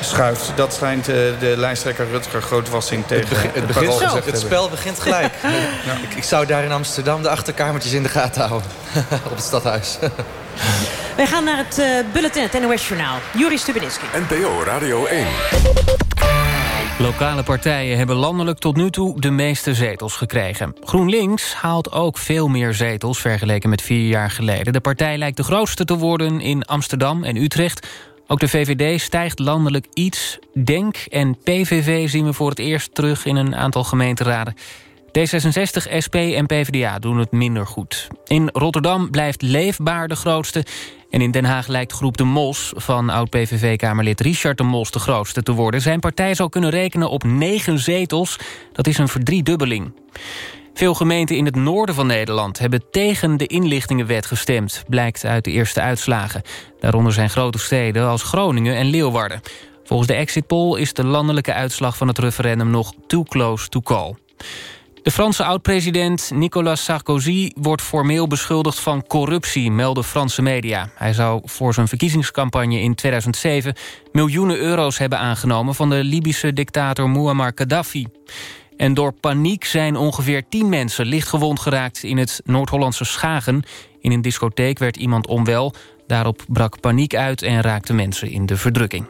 schuift. Dat schijnt uh, de lijsttrekker Rutger Grootwassing tegen het, het, begint, het spel begint gelijk. ja. ik, ik, zou daar in Amsterdam de achterkamertjes in de gaten houden. op het stadhuis. Wij gaan naar het uh, bulletin, het NOS-journaal. Juri Stubenitski. NPO Radio 1. Lokale partijen hebben landelijk tot nu toe de meeste zetels gekregen. GroenLinks haalt ook veel meer zetels vergeleken met vier jaar geleden. De partij lijkt de grootste te worden in Amsterdam en Utrecht. Ook de VVD stijgt landelijk iets. DENK en PVV zien we voor het eerst terug in een aantal gemeenteraden. D66, SP en PvdA doen het minder goed. In Rotterdam blijft Leefbaar de grootste... en in Den Haag lijkt groep De Mos van oud-PVV-kamerlid Richard De Mos de grootste te worden. Zijn partij zou kunnen rekenen op negen zetels. Dat is een verdriedubbeling. Veel gemeenten in het noorden van Nederland hebben tegen de inlichtingenwet gestemd, blijkt uit de eerste uitslagen. Daaronder zijn grote steden als Groningen en Leeuwarden. Volgens de exit poll is de landelijke uitslag van het referendum nog too close to call. De Franse oud-president Nicolas Sarkozy wordt formeel beschuldigd van corruptie, melden Franse media. Hij zou voor zijn verkiezingscampagne in 2007 miljoenen euro's hebben aangenomen van de Libische dictator Muammar Gaddafi. En door paniek zijn ongeveer tien mensen licht gewond geraakt in het Noord-Hollandse Schagen. In een discotheek werd iemand onwel. Daarop brak paniek uit en raakten mensen in de verdrukking.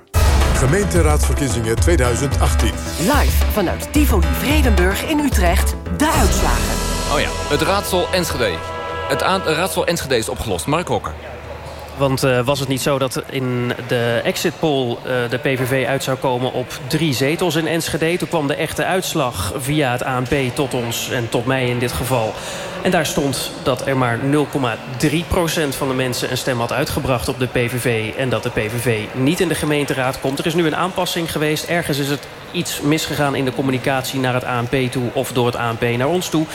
Gemeenteraadsverkiezingen 2018. Live vanuit Tivoli Vredenburg in Utrecht, de uitslagen. Oh ja, het raadsel Enschede. Het raadsel Enschede is opgelost. Mark Hokker. Want uh, was het niet zo dat in de exit poll uh, de PVV uit zou komen op drie zetels in Enschede? Toen kwam de echte uitslag via het ANP tot ons en tot mij in dit geval. En daar stond dat er maar 0,3% van de mensen een stem had uitgebracht op de PVV. En dat de PVV niet in de gemeenteraad komt. Er is nu een aanpassing geweest. Ergens is het iets misgegaan in de communicatie naar het ANP toe... of door het ANP naar ons toe.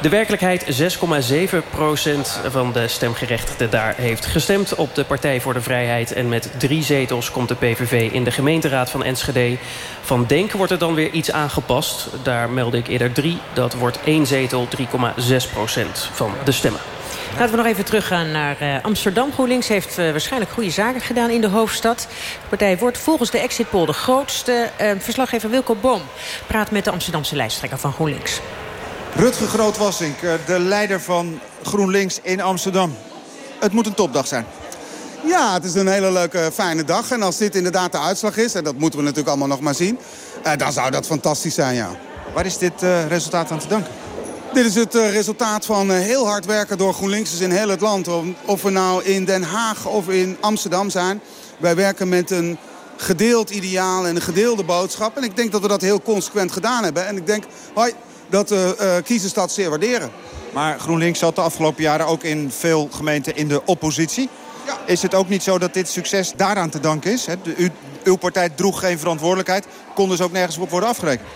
De werkelijkheid 6,7% van de stemgerechtigden daar heeft gestemd op de Partij voor de Vrijheid. En met drie zetels komt de PVV in de gemeenteraad van Enschede. Van Denk wordt er dan weer iets aangepast. Daar meldde ik eerder drie. Dat wordt één zetel, 3,6% van de stemmen. Laten we nog even teruggaan naar uh, Amsterdam. GroenLinks heeft uh, waarschijnlijk goede zaken gedaan in de hoofdstad. De partij wordt volgens de exit poll de grootste. Uh, verslaggever Wilco Boom praat met de Amsterdamse lijsttrekker van GroenLinks. Rutger Grootwassink, de leider van GroenLinks in Amsterdam. Het moet een topdag zijn. Ja, het is een hele leuke, fijne dag. En als dit inderdaad de uitslag is, en dat moeten we natuurlijk allemaal nog maar zien... dan zou dat fantastisch zijn, ja. Waar is dit resultaat aan te danken? Dit is het resultaat van heel hard werken door GroenLinksers in heel het land. Of we nou in Den Haag of in Amsterdam zijn. Wij werken met een gedeeld ideaal en een gedeelde boodschap. En ik denk dat we dat heel consequent gedaan hebben. En ik denk hoi, dat de uh, kiezers dat zeer waarderen. Maar GroenLinks zat de afgelopen jaren ook in veel gemeenten in de oppositie. Ja. Is het ook niet zo dat dit succes daaraan te danken is? U, uw partij droeg geen verantwoordelijkheid, kon dus ook nergens op worden afgerekend.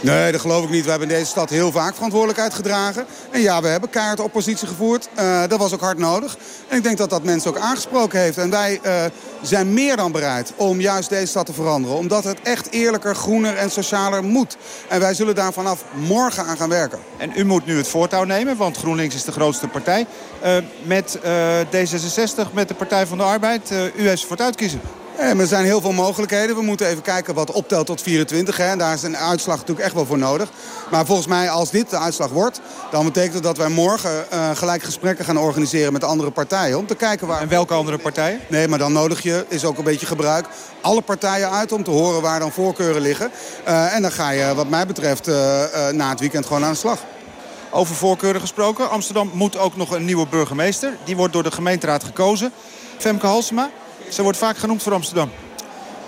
Nee, dat geloof ik niet. We hebben in deze stad heel vaak verantwoordelijkheid gedragen. En ja, we hebben keihard oppositie gevoerd. Uh, dat was ook hard nodig. En ik denk dat dat mensen ook aangesproken heeft. En wij uh, zijn meer dan bereid om juist deze stad te veranderen. Omdat het echt eerlijker, groener en socialer moet. En wij zullen daar vanaf morgen aan gaan werken. En u moet nu het voortouw nemen, want GroenLinks is de grootste partij. Uh, met D66, met de Partij van de Arbeid. u heeft ze voor het uitkiezen. Er zijn heel veel mogelijkheden. We moeten even kijken wat optelt tot 24. Hè. Daar is een uitslag natuurlijk echt wel voor nodig. Maar volgens mij, als dit de uitslag wordt... dan betekent het dat wij morgen uh, gelijk gesprekken gaan organiseren met andere partijen. Om te kijken waar... En welke andere partijen? Nee, maar dan nodig je, is ook een beetje gebruik... alle partijen uit om te horen waar dan voorkeuren liggen. Uh, en dan ga je, wat mij betreft, uh, na het weekend gewoon aan de slag. Over voorkeuren gesproken. Amsterdam moet ook nog een nieuwe burgemeester. Die wordt door de gemeenteraad gekozen. Femke Halsema, ze wordt vaak genoemd voor Amsterdam.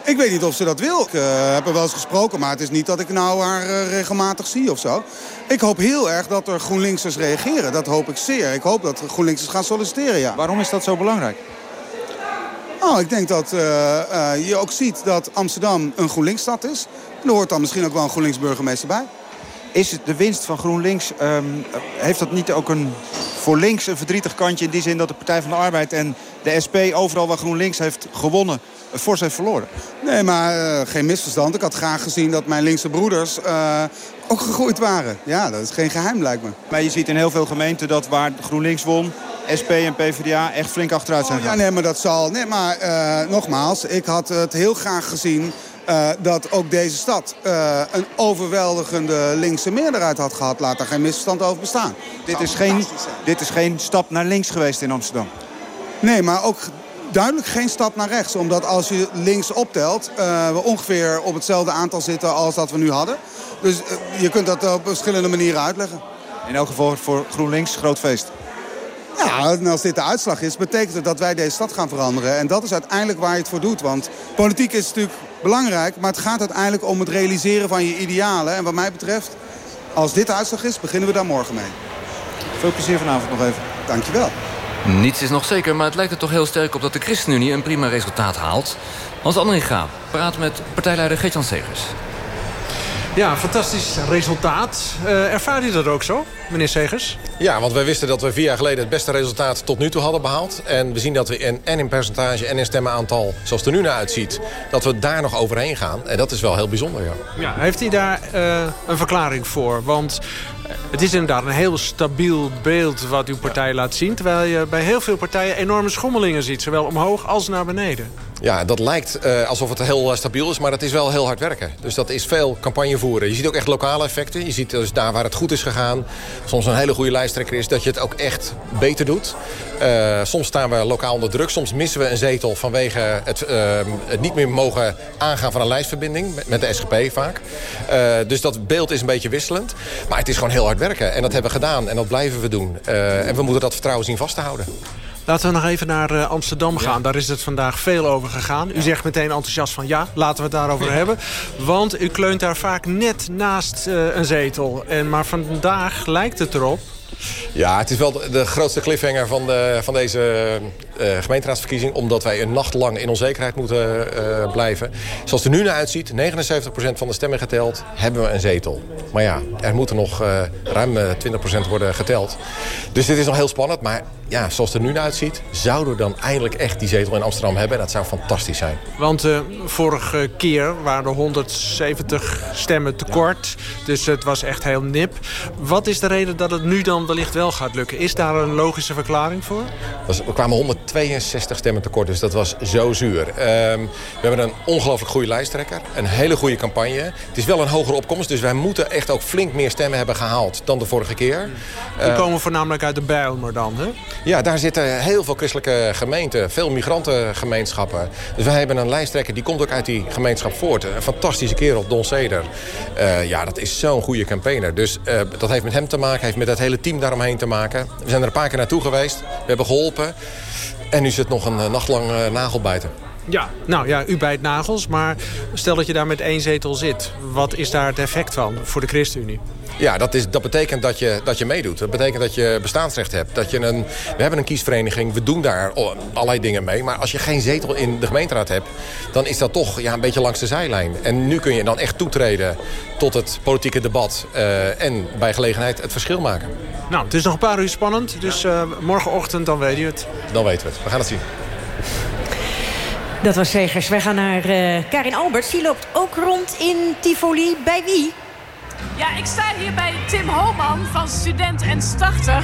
Ik weet niet of ze dat wil. Ik uh, heb er wel eens gesproken, maar het is niet dat ik nou haar uh, regelmatig zie of zo. Ik hoop heel erg dat er GroenLinksers reageren. Dat hoop ik zeer. Ik hoop dat GroenLinksers gaan solliciteren, ja. Waarom is dat zo belangrijk? Oh, ik denk dat uh, je ook ziet dat Amsterdam een GroenLinksstad is. En er hoort dan misschien ook wel een GroenLinks burgemeester bij. Is de winst van GroenLinks, um, heeft dat niet ook een voor links een verdrietig kantje... in die zin dat de Partij van de Arbeid en de SP overal waar GroenLinks heeft gewonnen... fors heeft verloren? Nee, maar uh, geen misverstand. Ik had graag gezien dat mijn linkse broeders uh, ook gegroeid waren. Ja, dat is geen geheim, lijkt me. Maar je ziet in heel veel gemeenten dat waar GroenLinks won... SP en PvdA echt flink achteruit zijn oh, Ja, nee, maar dat zal... Nee, maar uh, nogmaals, ik had het heel graag gezien... Uh, dat ook deze stad uh, een overweldigende linkse meerderheid had gehad. Laat daar geen misverstand over bestaan. Dit is, geen, dit is geen stap naar links geweest in Amsterdam. Nee, maar ook duidelijk geen stap naar rechts. Omdat als je links optelt, uh, we ongeveer op hetzelfde aantal zitten als dat we nu hadden. Dus je kunt dat op verschillende manieren uitleggen. In elk geval voor GroenLinks groot feest. Ja, en als dit de uitslag is, betekent het dat wij deze stad gaan veranderen. En dat is uiteindelijk waar je het voor doet. Want politiek is natuurlijk belangrijk, maar het gaat uiteindelijk om het realiseren van je idealen. En wat mij betreft, als dit de uitslag is, beginnen we daar morgen mee. Veel plezier vanavond nog even. Dankjewel. Niets is nog zeker, maar het lijkt er toch heel sterk op dat de ChristenUnie een prima resultaat haalt. Als Andringa praat met partijleider Gertjan Segers. Ja, fantastisch resultaat. Uh, ervaart u dat ook zo, meneer Segers? Ja, want wij wisten dat we vier jaar geleden het beste resultaat tot nu toe hadden behaald. En we zien dat we in, en in percentage en in stemmenaantal, zoals het er nu naar uitziet... dat we daar nog overheen gaan. En dat is wel heel bijzonder, ja. ja heeft u daar uh, een verklaring voor? Want het is inderdaad een heel stabiel beeld wat uw partij laat zien... terwijl je bij heel veel partijen enorme schommelingen ziet. Zowel omhoog als naar beneden. Ja, dat lijkt uh, alsof het heel uh, stabiel is, maar dat is wel heel hard werken. Dus dat is veel campagne voeren. Je ziet ook echt lokale effecten. Je ziet dus daar waar het goed is gegaan... soms een hele goede lijsttrekker is, dat je het ook echt beter doet. Uh, soms staan we lokaal onder druk. Soms missen we een zetel vanwege het, het niet meer mogen aangaan van een lijstverbinding. Met, met de SGP vaak. dus dat beeld is een beetje wisselend. Maar het is gewoon heel hard werken. En dat hebben we gedaan en dat blijven we doen. en we moeten dat vertrouwen zien vast te houden. Laten we nog even naar uh, Amsterdam gaan. Daar is het vandaag veel over gegaan. U zegt meteen enthousiast van ja, laten we het daarover hebben. Want u kleunt daar vaak net naast uh, een zetel. En, maar vandaag lijkt het erop ja, het is wel de grootste cliffhanger van, de, van deze uh, gemeenteraadsverkiezing... omdat wij een nacht lang in onzekerheid moeten uh, blijven. Zoals het er nu naar uitziet, 79% van de stemmen geteld, hebben we een zetel. Maar ja, er moeten nog uh, ruim 20% worden geteld. Dus dit is nog heel spannend, maar ja, zoals het er nu naar uitziet... zouden we dan eindelijk echt die zetel in Amsterdam hebben. En dat zou fantastisch zijn. Want vorige keer waren er 170 stemmen tekort. Dus het was echt heel nip. Wat is de reden dat het nu dan wellicht wel gaat lukken? Is daar een logische verklaring voor? We kwamen 162 stemmen tekort, dus dat was zo zuur. Um, we hebben een ongelooflijk goede lijsttrekker. Een hele goede campagne. Het is wel een hogere opkomst, dus wij moeten echt ook flink meer stemmen hebben gehaald dan de vorige keer. Die uh, komen voornamelijk uit de Bijlmer dan, hè? Ja, daar zitten heel veel christelijke gemeenten, veel migrantengemeenschappen. Dus wij hebben een lijsttrekker, die komt ook uit die gemeenschap voort. Een fantastische kerel, Don Seder. Uh, ja, dat is zo'n goede campaigner. Dus uh, dat heeft met hem te maken, heeft met dat hele team daaromheen te maken. We zijn er een paar keer naartoe geweest. We hebben geholpen. En nu zit nog een uh, nachtlang uh, nagelbijten. Ja, nou ja, u bijt nagels. Maar stel dat je daar met één zetel zit. Wat is daar het effect van voor de ChristenUnie? Ja, dat, is, dat betekent dat je, dat je meedoet. Dat betekent dat je bestaansrecht hebt. Dat je een, we hebben een kiesvereniging, we doen daar allerlei dingen mee. Maar als je geen zetel in de gemeenteraad hebt... dan is dat toch ja, een beetje langs de zijlijn. En nu kun je dan echt toetreden tot het politieke debat... Uh, en bij gelegenheid het verschil maken. Nou, het is nog een paar uur spannend. Dus uh, morgenochtend dan weet je het. Dan weten we het. We gaan het zien. Dat was Segers. Wij gaan naar uh, Karin Alberts. Die loopt ook rond in Tivoli. Bij wie? Ja, ik sta hier bij Tim Homan van Student en Starter.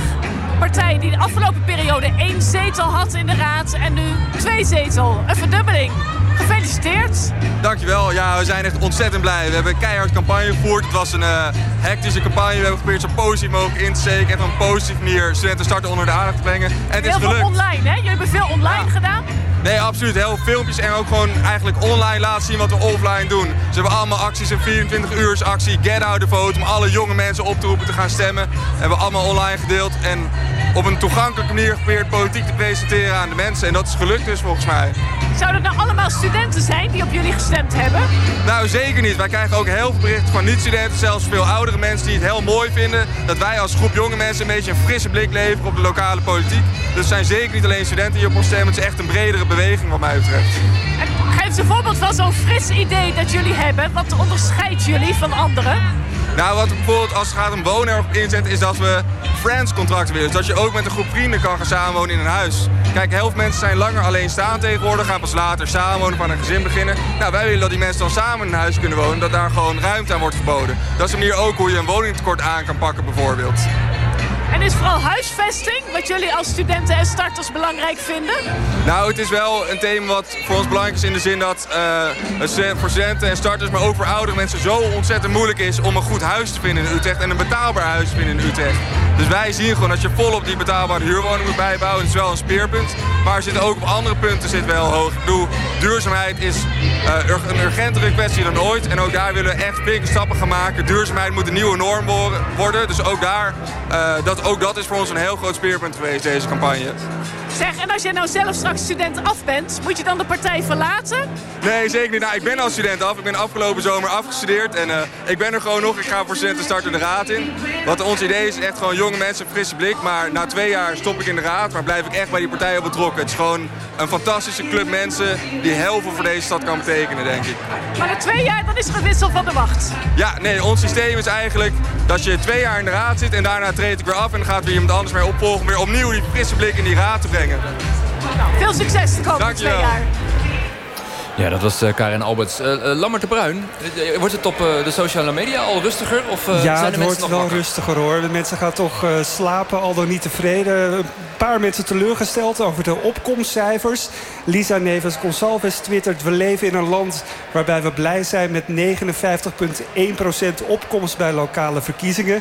Partij die de afgelopen periode één zetel had in de raad en nu twee zetel. Een verdubbeling. Gefeliciteerd. Dankjewel. Ja, we zijn echt ontzettend blij. We hebben keihard campagne gevoerd. Het was een uh, hectische campagne. We hebben geprobeerd zo positief mogelijk in te steken. En op een positieve manier studenten starten onder de aandacht te brengen. En het Heel is gelukt. veel online, hè? Jullie hebben veel online ja. gedaan. Nee, absoluut. Heel filmpjes en ook gewoon eigenlijk online laten zien wat we offline doen. Ze hebben allemaal acties, een 24 uur actie, get out the vote, om alle jonge mensen op te roepen te gaan stemmen. Hebben we allemaal online gedeeld en op een toegankelijke manier geprobeerd politiek te presenteren aan de mensen. En dat is gelukt dus volgens mij. Zouden het nou allemaal studenten zijn die op jullie gestemd hebben? Nou, zeker niet. Wij krijgen ook heel veel berichten van niet-studenten, zelfs veel oudere mensen die het heel mooi vinden. Dat wij als groep jonge mensen een beetje een frisse blik leveren op de lokale politiek. Dus het zijn zeker niet alleen studenten die op ons stemmen. Het is echt een bredere beweging wat mij betreft. En geef eens een voorbeeld van zo'n fris idee dat jullie hebben. Wat onderscheidt jullie van anderen? Nou, wat bijvoorbeeld als het gaat om wonen erop inzetten... is dat we friends-contracten willen. Dus dat je ook met een groep vrienden kan gaan samenwonen in een huis. Kijk, veel mensen zijn langer alleen staan tegenwoordig... gaan pas later samenwonen, van een gezin beginnen. Nou, wij willen dat die mensen dan samen in een huis kunnen wonen... dat daar gewoon ruimte aan wordt verboden. Dat is een manier ook hoe je een woningtekort aan kan pakken, bijvoorbeeld. En is vooral huisvesting wat jullie als studenten en starters belangrijk vinden? Nou, het is wel een thema wat voor ons belangrijk is in de zin dat uh, voor studenten en starters, maar ook voor oudere mensen zo ontzettend moeilijk is om een goed huis te vinden in Utrecht en een betaalbaar huis te vinden in Utrecht. Dus wij zien gewoon dat je volop die betaalbare huurwoning moet bijbouwen. Dat is wel een speerpunt. Maar er zitten ook op andere punten zit wel hoog. Ik bedoel, duurzaamheid is uh, een urgentere kwestie dan ooit. En ook daar willen we echt flinke stappen gaan maken. Duurzaamheid moet een nieuwe norm worden. Dus ook daar, uh, dat, ook dat is voor ons een heel groot speerpunt geweest, deze campagne. Zeg, en als jij nou zelf straks student af bent, moet je dan de partij verlaten? Nee, zeker niet. Nou, ik ben al student af. Ik ben afgelopen zomer afgestudeerd. En uh, ik ben er gewoon nog. Ik ga voor studenten starten de raad in. Wat ons idee is, echt gewoon jonge mensen, frisse blik. Maar na twee jaar stop ik in de raad. Maar blijf ik echt bij die partij betrokken. Het is gewoon een fantastische club mensen die heel veel voor deze stad kan betekenen, denk ik. Maar na twee jaar, dan is er een wissel van de wacht. Ja, nee, ons systeem is eigenlijk dat je twee jaar in de raad zit. En daarna treed ik weer af en dan gaat weer iemand anders mee opvolgen. Weer opnieuw die frisse blik in die raad te brengen. Veel succes de komende twee jaar. Ja, dat was uh, Karin Alberts. Uh, uh, Lammert de Bruin, wordt het op de sociale media al rustiger? Of, ja, zijn het wordt nog wel wakker? rustiger hoor. De mensen gaan toch slapen, al dan niet tevreden. Een paar mensen teleurgesteld over de opkomstcijfers. Lisa Neves Consalves twittert... we leven in een land waarbij we blij zijn met 59,1% opkomst bij lokale verkiezingen.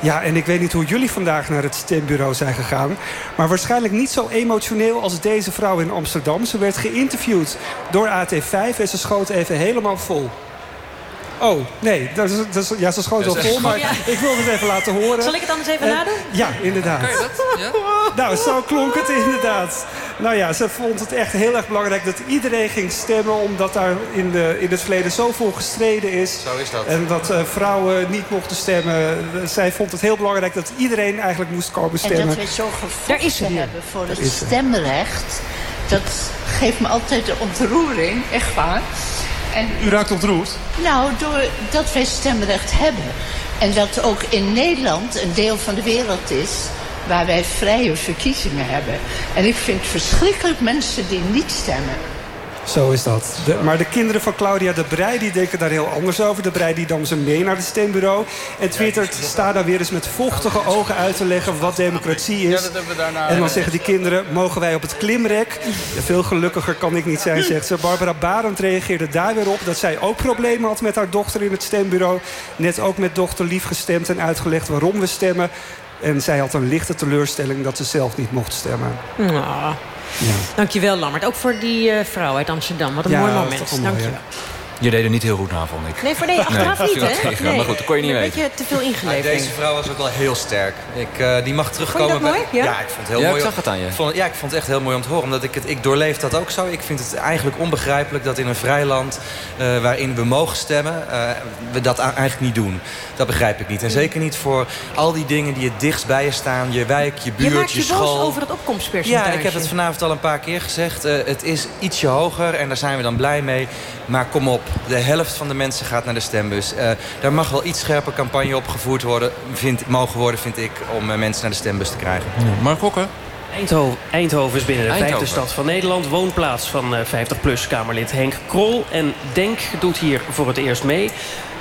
Ja, en ik weet niet hoe jullie vandaag naar het stembureau zijn gegaan. Maar waarschijnlijk niet zo emotioneel als deze vrouw in Amsterdam. Ze werd geïnterviewd door AT5 en ze schoot even helemaal vol. Oh, nee. Dat is, dat is, ja, ze schoot wel vol, maar ik wilde het even laten horen. Zal ik het anders even Eh, nadoen? Ja, inderdaad. Kan je dat? Ja? Nou, zo klonk het inderdaad. Nou ja, ze vond het echt heel erg belangrijk dat iedereen ging stemmen... omdat daar in, de, in het verleden zoveel gestreden is. Zo is dat. En dat eh, vrouwen niet mochten stemmen. Zij vond het heel belangrijk dat iedereen eigenlijk moest komen En stemmen. dat we zo gevochten weer. hebben voor het Daar stemrecht... dat geeft me altijd de ontroering, echt waar. En, U raakt ontroerd. nou, doordat wij stemrecht hebben... en dat ook in Nederland een deel van de wereld is... waar wij vrije verkiezingen hebben. En ik vind verschrikkelijk mensen die niet stemmen. Zo is dat. De- maar de kinderen van Claudia de Breij die denken daar heel anders over. De Breij die nam ze mee naar het stembureau. En twittert, sta daar weer eens met vochtige ogen uit te leggen wat democratie is. dat hebben we daarna- En dan zeggen die kinderen, mogen wij op het klimrek? Veel gelukkiger kan ik niet zijn, zegt ze. Barbara Barend reageerde daar weer op dat zij ook problemen had met haar dochter in het stembureau. Net ook met dochter lief gestemd en uitgelegd waarom we stemmen. En zij had een lichte teleurstelling dat ze zelf niet mocht stemmen. Ah. Dankjewel, Lammert. Ook voor die eh, vrouw uit Amsterdam. Wat een mooi moment. wel mooi, Dankjewel. Je deed er niet heel goed na, vond ik. Nee, voor nee, achteraf Nee, niet, hè? maar goed, dat kon je niet een weten. beetje te veel Maar ingeleverd. deze vrouw was ook wel heel sterk. Ik, eh, die mag terugkomen. Vond je dat bij- mooi? Ja? ik vond het heel Ja, mooi. ik zag het aan je. Vond, ja, ik vond het echt heel mooi om te horen. Omdat ik, het, ik doorleef dat ook zo. Ik vind het eigenlijk onbegrijpelijk dat in een vrij land... eh, waarin we mogen stemmen, eh, we dat eigenlijk niet doen. Dat begrijp ik niet. En zeker niet voor al die dingen die het dichtst bij je staan. Je wijk, je Je buurt, maakt je, je school. over het opkomstpercentage. Ja, ik heb het vanavond al een paar keer gezegd. Eh, het is ietsje hoger en daar zijn we dan blij mee. Maar kom op, de helft van de mensen gaat naar de stembus. Eh daar mag wel iets scherper campagne op gevoerd worden, vind, mogen worden, vind ik... om eh, mensen naar de stembus te krijgen. Mark Hokker? Eindhoven, Eindhoven is binnen de Eindhoven. vijfde stad van Nederland. Woonplaats van 50PLUS-Kamerlid Henk Krol. En Denk doet hier voor het eerst mee.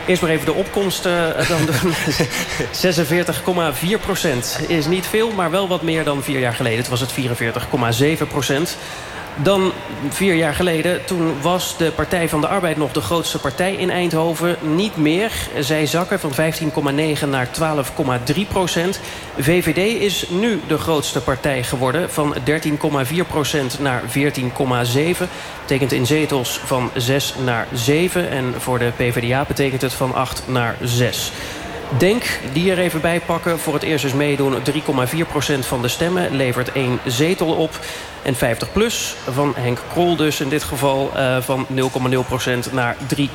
Eerst maar even de opkomst eh, dan doen. 46,4 procent is niet veel, maar wel wat meer dan vier jaar geleden. Toen was het 44,7 procent. Dan vier jaar geleden, toen was de Partij van de Arbeid nog de grootste partij in Eindhoven. Niet meer. Zij zakken van 15,9 naar 12,3 procent. VVD is nu de grootste partij geworden. Van 13,4 procent naar 14,7. Betekent in zetels van 6 naar 7. En voor de PvdA betekent het van 8 naar 6. Denk, die er even bij pakken, voor het eerst eens meedoen. 3,4% van de stemmen levert één zetel op. En 50PLUS van Henk Krol dus in dit geval eh, van 0,0% naar 3,9%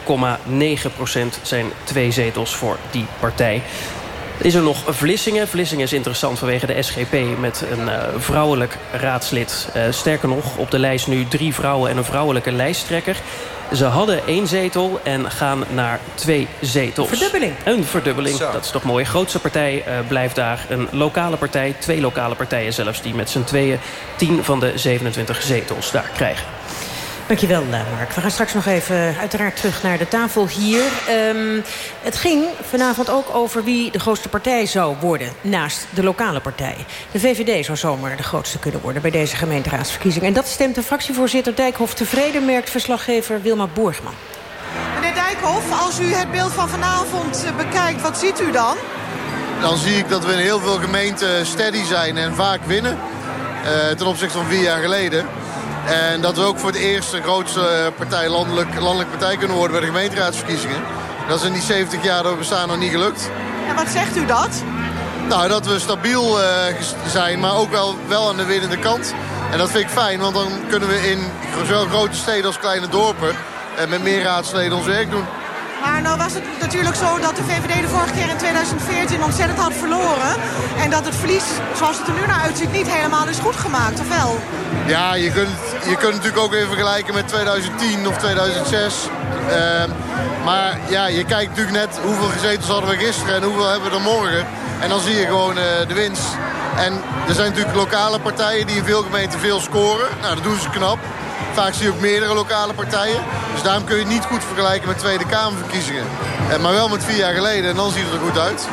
zijn twee zetels voor die partij. Is er nog Vlissingen? Vlissingen is interessant vanwege de SGP met een eh, vrouwelijk raadslid. Eh, sterker nog, op de lijst nu drie vrouwen en een vrouwelijke lijsttrekker. Ze hadden één zetel en gaan naar twee zetels. Verdubbeling. Een verdubbeling, Zo. dat is toch mooi. Grootste partij eh, blijft daar een lokale partij. Twee lokale partijen zelfs die met z'n tweeën 10 van de 27 zetels daar krijgen. Dankjewel, eh, Mark. We gaan straks nog even uiteraard terug naar de tafel hier. Ehm, het ging vanavond ook over wie de grootste partij zou worden... naast de lokale partij. De VVD zou zomaar de grootste kunnen worden bij deze gemeenteraadsverkiezing. En dat stemt de fractievoorzitter Dijkhoff tevreden... merkt verslaggever Wilma Boergman. Meneer Dijkhoff, als u het beeld van vanavond eh, bekijkt, wat ziet u dan? Dan zie ik dat we in heel veel gemeenten steady zijn en vaak winnen. eh, ten opzichte van vier jaar geleden. En dat we ook voor het eerst de grootste partij, landelijk, landelijk partij kunnen worden bij de gemeenteraadsverkiezingen. Dat is in die 70 jaar dat we bestaan nog niet gelukt. En wat zegt u dat? Nou, dat we stabiel eh, zijn, maar ook wel, wel aan de winnende kant. En dat vind ik fijn, want dan kunnen we in zowel grote steden als kleine dorpen... eh, met meer raadsleden ons werk doen. Maar nou was het natuurlijk zo dat de VVD de vorige keer in 2014 ontzettend had verloren. En dat het verlies, zoals het er nu naar uitziet, niet helemaal is goed gemaakt, of wel? Ja, je kunt, je kunt natuurlijk ook even vergelijken met 2010 of 2006. Ehm, maar ja, je kijkt natuurlijk net hoeveel zetels hadden we gisteren en hoeveel hebben we er morgen. En dan zie je gewoon eh, de winst. En er zijn natuurlijk lokale partijen die in veel gemeenten veel scoren. Nou, dat doen ze knap. Vaak zie je ook meerdere lokale partijen. Dus daarom kun je het niet goed vergelijken met Tweede Kamerverkiezingen. Eh, maar wel met vier jaar geleden en dan ziet het er goed uit.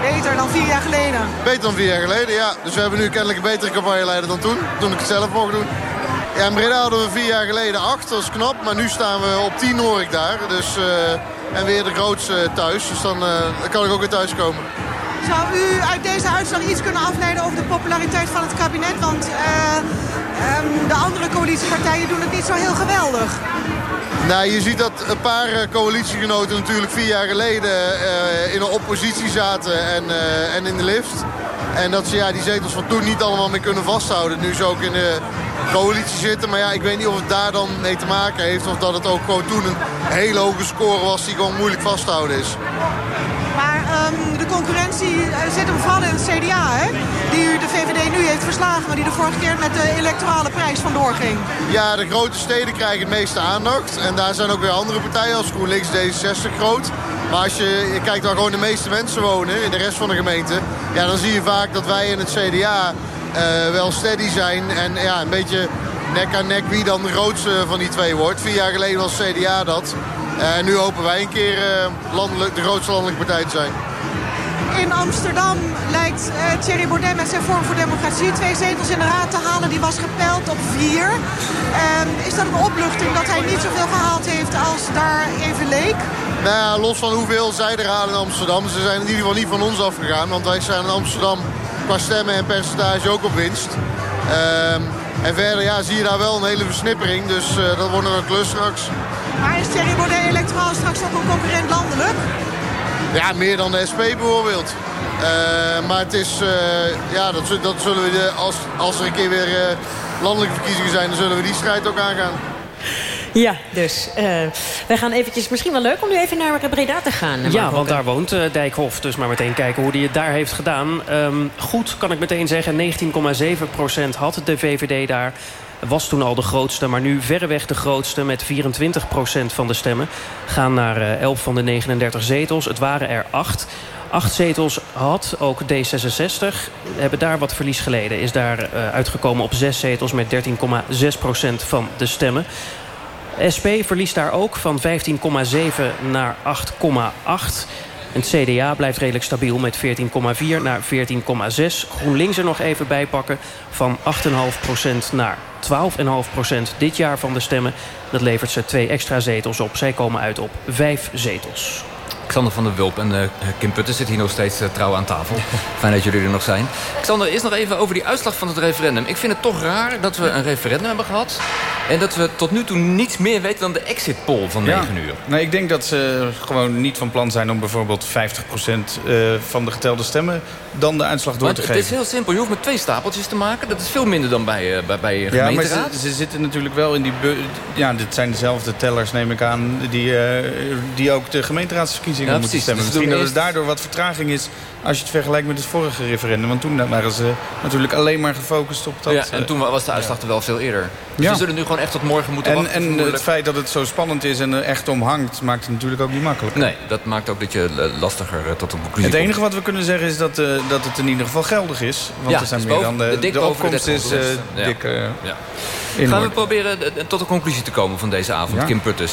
Beter dan vier jaar geleden. Beter dan vier jaar geleden, ja. Dus we hebben nu kennelijk een betere campagneleider dan toen. Toen ik het zelf mocht doen. Ja, in Breda hadden we vier jaar geleden acht, dat is knap. Maar nu staan we op tien hoor ik daar. Dus, eh, en weer de grootste thuis. Dus dan, eh, dan kan ik ook weer thuis komen. Zou u uit deze uitslag iets kunnen afleiden over de populariteit van het kabinet? Want eh, ehm, de andere coalitiepartijen doen het niet zo heel geweldig. Nou, je ziet dat een paar eh, coalitiegenoten natuurlijk vier jaar geleden uh, in een oppositie zaten en, uh, en in de lift. En dat ze ja, die zetels van toen niet allemaal meer kunnen vasthouden. Nu ze ook in de coalitie zitten. Maar ja, ik weet niet of het daar dan mee te maken heeft. Of dat het ook gewoon toen een hele hoge score was die gewoon moeilijk vasthouden is. Um, de concurrentie zit hem vooral in het CDA, hè? Die de VVD nu heeft verslagen, maar die de vorige keer met de electorale prijs vandoor ging. Ja, de grote steden krijgen het meeste aandacht. En daar zijn ook weer andere partijen als GroenLinks D66 groot. Maar als je, kijkt waar gewoon de meeste mensen wonen in de rest van de gemeente... Ja, dan zie je vaak dat wij in het CDA uh, wel steady zijn. En ja, een beetje nek aan nek wie dan de grootste van die twee wordt. Vier jaar geleden was CDA dat. En nu hopen wij een keer uh, landelijk, de grootste landelijke partij te zijn. In Amsterdam lijkt uh, Thierry Baudet met zijn Vorm voor Democratie twee zetels in de raad te halen. Die was gepeld op vier. Uh, is dat een opluchting dat hij niet zoveel gehaald heeft als daar even leek? Nou ja, los van hoeveel zij er halen in Amsterdam. Ze zijn in ieder geval niet van ons afgegaan. Want wij zijn in Amsterdam qua stemmen en percentage ook op winst. Uh, en verder ja, zie je daar wel een hele versnippering. Dus uh, dat wordt nog een klus straks. Maar is Thierry Baudet electoraal straks ook een concurrent landelijk? Ja, meer dan de SP bijvoorbeeld. Uh, maar het is, uh, ja, dat, dat zullen we, als, als er een keer weer uh, landelijke verkiezingen zijn... dan zullen we die strijd ook aangaan. Ja, dus uh, wij gaan eventjes... Misschien wel leuk om nu even naar Breda te gaan. Ja, want daar woont uh, Dijkhoff. Dus maar meteen kijken hoe hij het daar heeft gedaan. Um, goed, kan ik meteen zeggen. 19,7% had de VVD daar was toen al de grootste, maar nu verreweg de grootste... met 24% van de stemmen. Gaan naar uh, 11 van de 39 zetels. Het waren er 8. Acht zetels had ook D66. Hebben daar wat verlies geleden. Is daar uh, uitgekomen op zes zetels met 13,6% van de stemmen. SP verliest daar ook van 15,7 naar 8,8. Het CDA blijft redelijk stabiel met 14,4 naar 14,6. GroenLinks er nog even bij pakken van 8,5% naar 12,5% dit jaar van de stemmen. Dat levert ze twee extra zetels op. Zij komen uit op vijf zetels. Xander van der Wulp en uh, Kim Putten zitten hier nog steeds uh, trouw aan tafel. Fijn dat jullie er nog zijn. Xander, eerst nog even over die uitslag van het referendum. Ik vind het toch raar dat we een referendum hebben gehad... en dat we tot nu toe niets meer weten dan de exit poll van 9 ja. uur. Nee, ik denk dat ze gewoon niet van plan zijn om bijvoorbeeld 50% uh, van de getelde stemmen... dan de uitslag door maar te het, geven. Het is heel simpel. Je hoeft met twee stapeltjes te maken. Dat is veel minder dan bij, bij, bij ja, gemeenteraad. maar ze, ze, zitten natuurlijk wel in die... Ja, dit zijn dezelfde tellers, neem ik aan... die, die ook de gemeenteraadsverkiezingen ja, moeten stemmen. Misschien dat er daardoor wat vertraging is als je het vergelijkt met het vorige referendum. Want toen waren ze natuurlijk alleen maar gefocust op dat... Ja, en toen was de uitslag er wel veel eerder. Dus Ja. we zullen nu gewoon echt tot morgen moeten En, wachten. en vermoedelijk. het feit dat het zo spannend is en er echt om hangt... maakt het natuurlijk ook niet makkelijk. Nee, dat maakt ook dat je eh, lastiger eh, tot een conclusie Het enige komt. wat we kunnen zeggen is dat, eh, dat het in ieder geval geldig is. Want Ja, er zijn is meer boven- dan de, de de is eh, 30%. Ja. dik eh, Gaan we proberen eh, tot een conclusie te komen van deze avond. Kim Putters.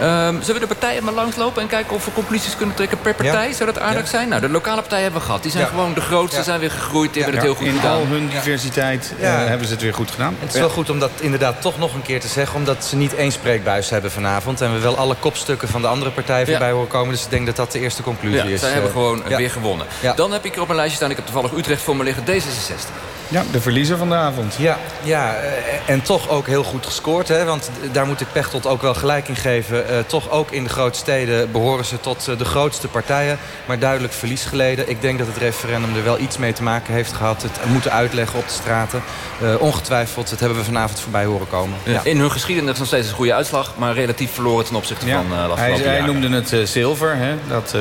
Ehm, zullen we de partijen maar langslopen en kijken of we conclusies kunnen trekken per partij? Zou dat aardig zijn? Nou, de lokale partijen hebben we gehad. Die zijn Ja. gewoon de grootste, Ja. zijn weer gegroeid, die hebben Ja, het heel goed in gedaan. al hun diversiteit Ja. hebben ze het weer goed gedaan. Het is wel goed om dat inderdaad toch nog een keer te zeggen... omdat ze niet één spreekbuis hebben vanavond... en we wel alle kopstukken van de andere partijen voorbij horen komen. Dus ik denk dat dat de eerste conclusie Ja, is. zij hebben Eh, gewoon ja. weer gewonnen. Ja. Dan heb ik hier op een lijstje staan, ik heb toevallig Utrecht voor me liggen, D66. Ja, de verliezer van de avond. Ja, ja eh, en toch ook heel goed gescoord. Hè? Want daar moet ik Pechtold ook wel gelijk in geven. Eh, toch ook in de grote steden behoren ze tot de grootste partijen. Maar duidelijk verlies geleden. Ik denk dat het referendum er wel iets mee te maken heeft gehad. Het moeten uitleggen op de straten. Eh, ongetwijfeld, dat hebben we vanavond voorbij horen komen. Ja. In hun geschiedenis nog steeds een goede uitslag, maar relatief verloren ten opzichte Ja. van uh, hij, hij noemde het eh, zilver. Hè? Dat, eh,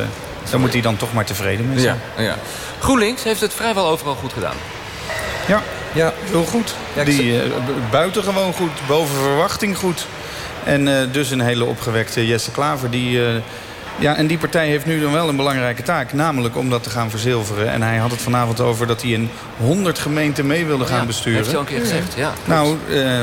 daar moet hij dan toch maar tevreden mee Ja, zijn. ja. GroenLinks heeft het vrijwel overal goed gedaan. Ja, ja. heel goed. Ja, Die eh, buitengewoon goed, boven verwachting goed. En eh, dus een hele opgewekte Jesse Klaver. Die, eh, ja, en die partij heeft nu dan wel een belangrijke taak. Namelijk om dat te gaan verzilveren. En hij had het vanavond over dat hij in 100 gemeenten mee wilde gaan Ja, besturen. heeft hij al een keer gezegd, ja. Nou, eh,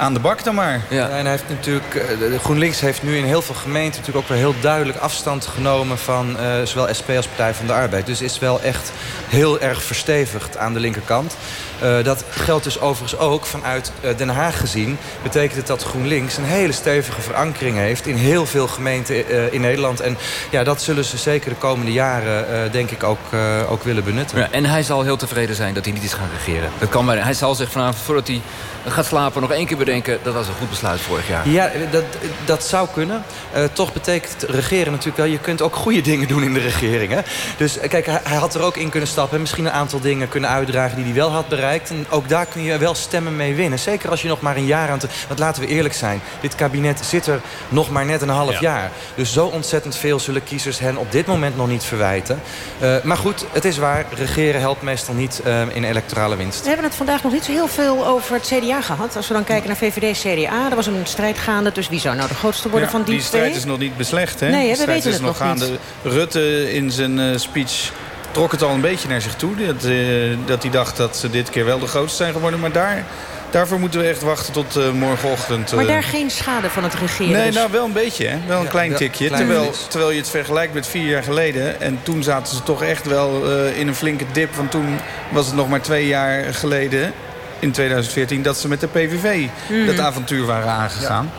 aan de bak dan maar. Ja. en hij heeft natuurlijk, eh, de GroenLinks heeft nu in heel veel gemeenten natuurlijk ook wel heel duidelijk afstand genomen van eh, zowel SP als Partij van de Arbeid. Dus is wel echt heel erg verstevigd aan de linkerkant. Eh, dat geldt dus overigens ook vanuit Den Haag gezien. Betekent het dat GroenLinks een hele stevige verankering heeft in heel veel gemeenten eh, in Nederland. En ja, dat zullen ze zeker de komende jaren eh, denk ik ook, eh, ook willen benutten. Ja, en hij zal heel tevreden zijn dat hij niet is gaan regeren. Dat kan bijna. Hij zal zich vanavond, voordat hij gaat slapen... nog één keer bedenken, dat was een goed besluit vorig jaar. Ja, dat, dat zou kunnen. Uh, toch betekent regeren natuurlijk wel... je kunt ook goede dingen doen in de regering. Hè? Dus kijk, hij, hij, had er ook in kunnen stappen. Misschien een aantal dingen kunnen uitdragen die hij wel had bereikt. En ook daar kun je wel stemmen mee winnen. Zeker als je nog maar een jaar aan te... Want laten we eerlijk zijn. Dit kabinet zit er nog maar net een half jaar. Dus zo ontzettend veel zullen kiezers hen op dit moment nog niet verwijten. Uh, maar goed, het is waar. Regeren helpt meestal niet uh, in electorale winst. We hebben het vandaag nog niet zo heel veel over het CDA gehad. Als we dan kijken naar VVD-CDA. Er was een strijd gaande. Dus wie zou nou de grootste worden ja, van die, die twee? Die strijd is nog niet beslecht. Hè? Nee, hè, we weten is het nog nog gaande. niet. Rutte in zijn uh, speech trok het al een beetje naar zich toe. Dat, uh, dat hij dacht dat ze dit keer wel de grootste zijn geworden. Maar daar, daarvoor moeten we echt wachten tot uh, morgenochtend. Maar daar geen schade van het regeren? Nee, nou wel een beetje. Hè? Wel een Ja, klein tikje. klein terwijl, terwijl je het vergelijkt met vier jaar geleden. En toen zaten ze toch echt wel uh, in een flinke dip. Want toen was het nog maar twee jaar geleden, in 2014... dat ze met de PVV Mhm. dat avontuur waren aangegaan.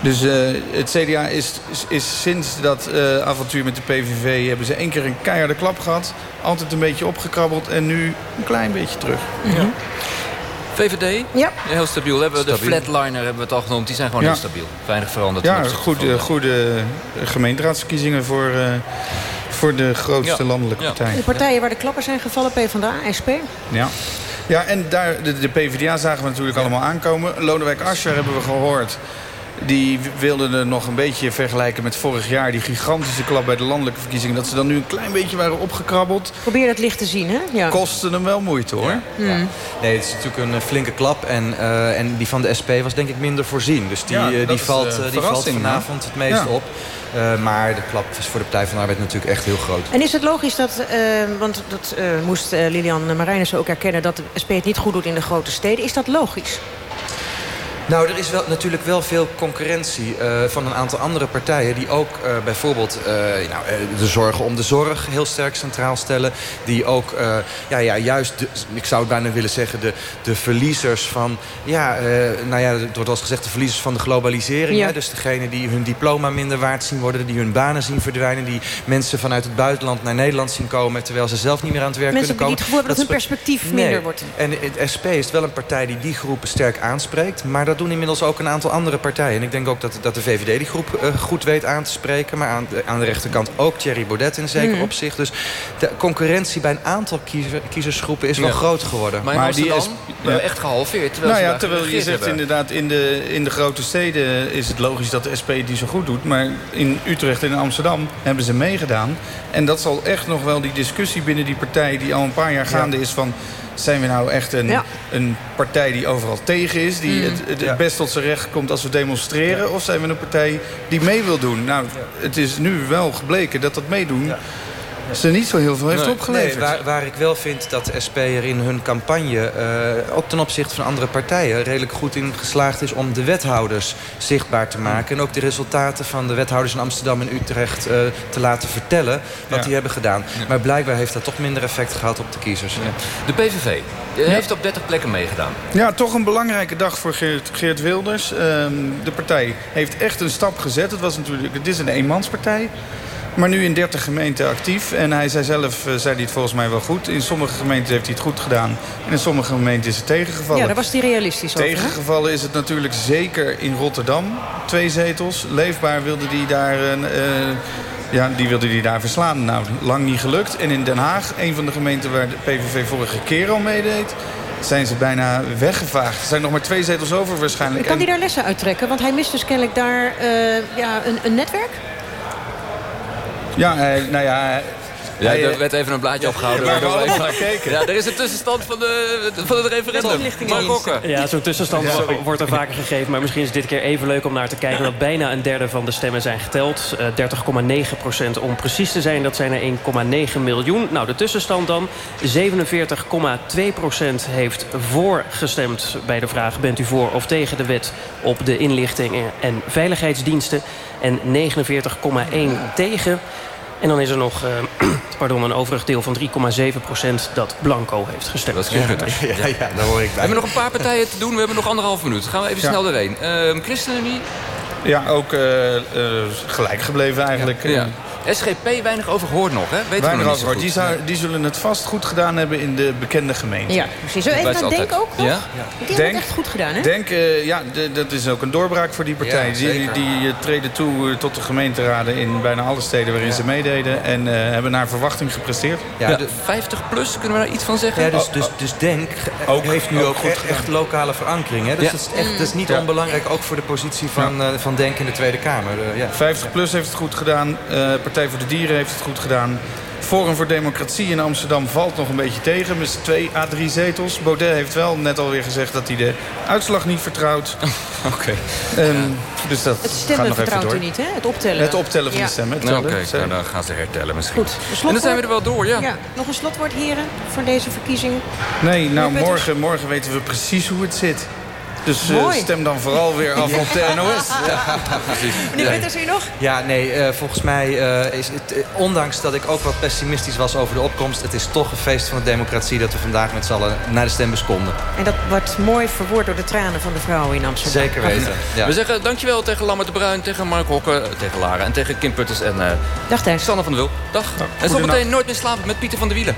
Dus uh, het CDA is, is, is sinds dat uh, avontuur met de PVV... hebben ze één keer een keiharde klap gehad. Altijd een beetje opgekrabbeld en nu een klein beetje terug. Mhm. VVD? Ja. Heel stabiel. Hebben we de flatliner hebben we het al genoemd. Die zijn gewoon Ja. heel stabiel. Weinig veranderd. Ja, goede, goede gemeenteraadsverkiezingen voor, uh, voor de grootste Ja. landelijke Ja. partij. De partijen waar de klappen zijn gevallen, PvdA, SP. Ja. Ja, en daar, de, de PvdA zagen we natuurlijk allemaal aankomen. Lodewijk Asscher hebben we gehoord. Die wilde er nog een beetje vergelijken met vorig jaar. Die gigantische klap bij de landelijke verkiezingen. Dat ze dan nu een klein beetje waren opgekrabbeld. Probeer dat licht te zien, hè? Ja. Kostte hem wel moeite, hoor. Hmm. Nee, het is natuurlijk een eh, flinke klap. En, eh, en die van de SP was denk ik minder voorzien. Dus die, Ja, eh, die, valt, die valt vanavond het meest Ja. op. Eh, maar de klap is voor de Partij van de Arbeid natuurlijk echt heel groot. En is het logisch dat, eh, want dat eh, moest Lilian Marijnissen ook erkennen... dat de SP het niet goed doet in de grote steden. Is dat logisch? Nou, er is wel, natuurlijk wel veel concurrentie eh, van een aantal andere partijen... die ook eh, bijvoorbeeld eh, nou, de zorgen om de zorg heel sterk centraal stellen. Die ook, ja, ja, juist, de, ik zou het bijna willen zeggen... de, de verliezers van, ja, nou ja, er wordt gezegd... de verliezers van de globalisering. Ja. Hè? Dus degene die hun diploma minder waard zien worden... die hun banen zien verdwijnen... die mensen vanuit het buitenland naar Nederland zien komen... terwijl ze zelf niet meer aan het werk Mensen kunnen die komen. het gevoel hebben dat hun perspectief minder wordt. En het SP is wel een partij die die groepen sterk aanspreekt. Maar dat doen inmiddels ook een aantal andere partijen. En ik denk ook dat, dat de VVD die groep eh, goed weet aan te spreken. Maar aan de, aan de rechterkant ook Thierry Baudet in zeker Mhm. opzicht. Dus de concurrentie bij een aantal kiezer, kiezersgroepen is wel Ja. groot geworden. Maar Maar die is- wel ja. echt gehalveerd. Terwijl nou ja, terwijl je zegt hebben. inderdaad... In de, in de grote steden is het logisch dat de SP niet zo goed doet. Maar in Utrecht en in Amsterdam hebben ze meegedaan. En dat zal echt nog wel die discussie binnen die partij... die al een paar jaar gaande is van... zijn we nou echt een, Ja. een partij die overal tegen is... die Mm. het, het, Ja. het best tot zijn recht komt als we demonstreren... of zijn we een partij die mee wil doen? Nou, het is nu wel gebleken dat dat meedoen... ze niet zo heel veel heeft Nee, opgeleverd. Nee, waar, waar ik wel vind dat de SP er in hun campagne... eh, ook ten opzichte van andere partijen... redelijk goed in geslaagd is om de wethouders zichtbaar te maken. En ook de resultaten van de wethouders in Amsterdam en Utrecht... eh, te laten vertellen wat Ja. die hebben gedaan. Maar blijkbaar heeft dat toch minder effect gehad op de kiezers. De PVV eh, heeft op 30 plekken meegedaan. Ja, toch een belangrijke dag voor Geert, Geert Wilders. Ehm, de partij heeft echt een stap gezet. Het, was natuurlijk, het is een eenmanspartij. Maar nu in 30 gemeenten actief. En hij zei zelf, eh, zei hij het volgens mij wel goed. In sommige gemeenten heeft hij het goed gedaan. En in sommige gemeenten is het tegengevallen. Ja, daar was hij realistisch over. Tegengevallen is het natuurlijk zeker in Rotterdam. Twee zetels. Leefbaar wilde die daar... een, eh, ja, die wilde die daar verslaan. Nou, lang niet gelukt. En in Den Haag, een van de gemeenten waar de PVV vorige keer al meedeed... zijn ze bijna weggevaagd. Er zijn nog maar twee zetels over waarschijnlijk. Kan hij daar lessen uittrekken? Want hij mist dus kennelijk daar eh, ja, een, een netwerk. Ja, eh, nou ja... Ja, er eh, werd even een blaadje opgehouden. waar we even-. Ja, er is een tussenstand van, de, van het referendum. Marokko. Ja, zo'n tussenstand Ja, wordt er vaker gegeven. Maar misschien is het dit keer even leuk om naar te kijken... dat bijna een derde van de stemmen zijn geteld. Eh, 30,9 procent om precies te zijn. Dat zijn er 1,9 miljoen. Nou, de tussenstand dan. 47,2 procent heeft voor gestemd bij de vraag... bent u voor of tegen de wet op de inlichtingen en veiligheidsdiensten? En 49,1 tegen... En dan is er nog eh, pardon, een overig deel van 3,7 procent dat blanco heeft gestemd. Dat is. Ja, ja, daar hoor ik We bij. hebben nog een paar partijen te doen. We hebben nog anderhalf minuut. Gaan we even Ja. snel doorheen. Ehm ChristenUnie. Ja, ook eh, eh, gelijk gebleven eigenlijk. Ja. SGP weinig over gehoord nog, hè? Weten Weinig we nog niet over. zo Die, die zullen het vast goed gedaan hebben in de bekende gemeente. Ja, precies. Zullen we even naar Denk ook nog? Ja? Die hebben het echt goed gedaan, hè? Denk, eh, ja, dat is ook een doorbraak voor die partij. Ja, die die eh, treden toe eh, tot de gemeenteraden in bijna alle steden waarin ze meededen. En eh, hebben naar verwachting gepresteerd. Ja, de- 50 plus, kunnen we daar iets van zeggen? Ja, dus, dus, dus Denk heeft nu ook, ook goed echt, echt lokale veranking. Hè? Dus Ja. dat, is echt, dat is niet Ja. onbelangrijk, ook voor de positie van, eh, van Denk in de Tweede Kamer. Eh, ja. 50 plus heeft het goed gedaan. Partij voor de Dieren heeft het goed gedaan. Forum voor Democratie in Amsterdam valt nog een beetje tegen. Met twee à drie zetels. Baudet heeft wel net alweer gezegd dat hij de uitslag niet vertrouwt. Oké. Ehm, dus dat Het gaat stemmen nog even vertrouwt door. u niet, hè? Het optellen. Het optellen van Ja. de stemmen. Oké, nou, dan gaan ze hertellen misschien. Goed. En dan zijn we er wel door, ja. Nog een slotwoord, heren, voor deze verkiezing. Nee, nou morgen, morgen weten we precies hoe het zit. Dus eh, stem dan vooral weer af op de NOS. precies. Meneer Witters, u nog? Ja, nee, eh, volgens mij eh, is het, ondanks dat ik ook wat pessimistisch was over de opkomst... het is toch een feest van de democratie dat we vandaag met z'n allen naar de stembus konden. En dat wordt mooi verwoord door de tranen van de vrouwen in Amsterdam. Zeker weten. Ja. We zeggen dankjewel tegen Lammert de Bruin, tegen Mark Hokke, tegen Lara en tegen Kim Putters en eh Dag Thijs. Sanne van der Wil. Dag. en zometeen nooit meer slapen met Pieter van der Wielen.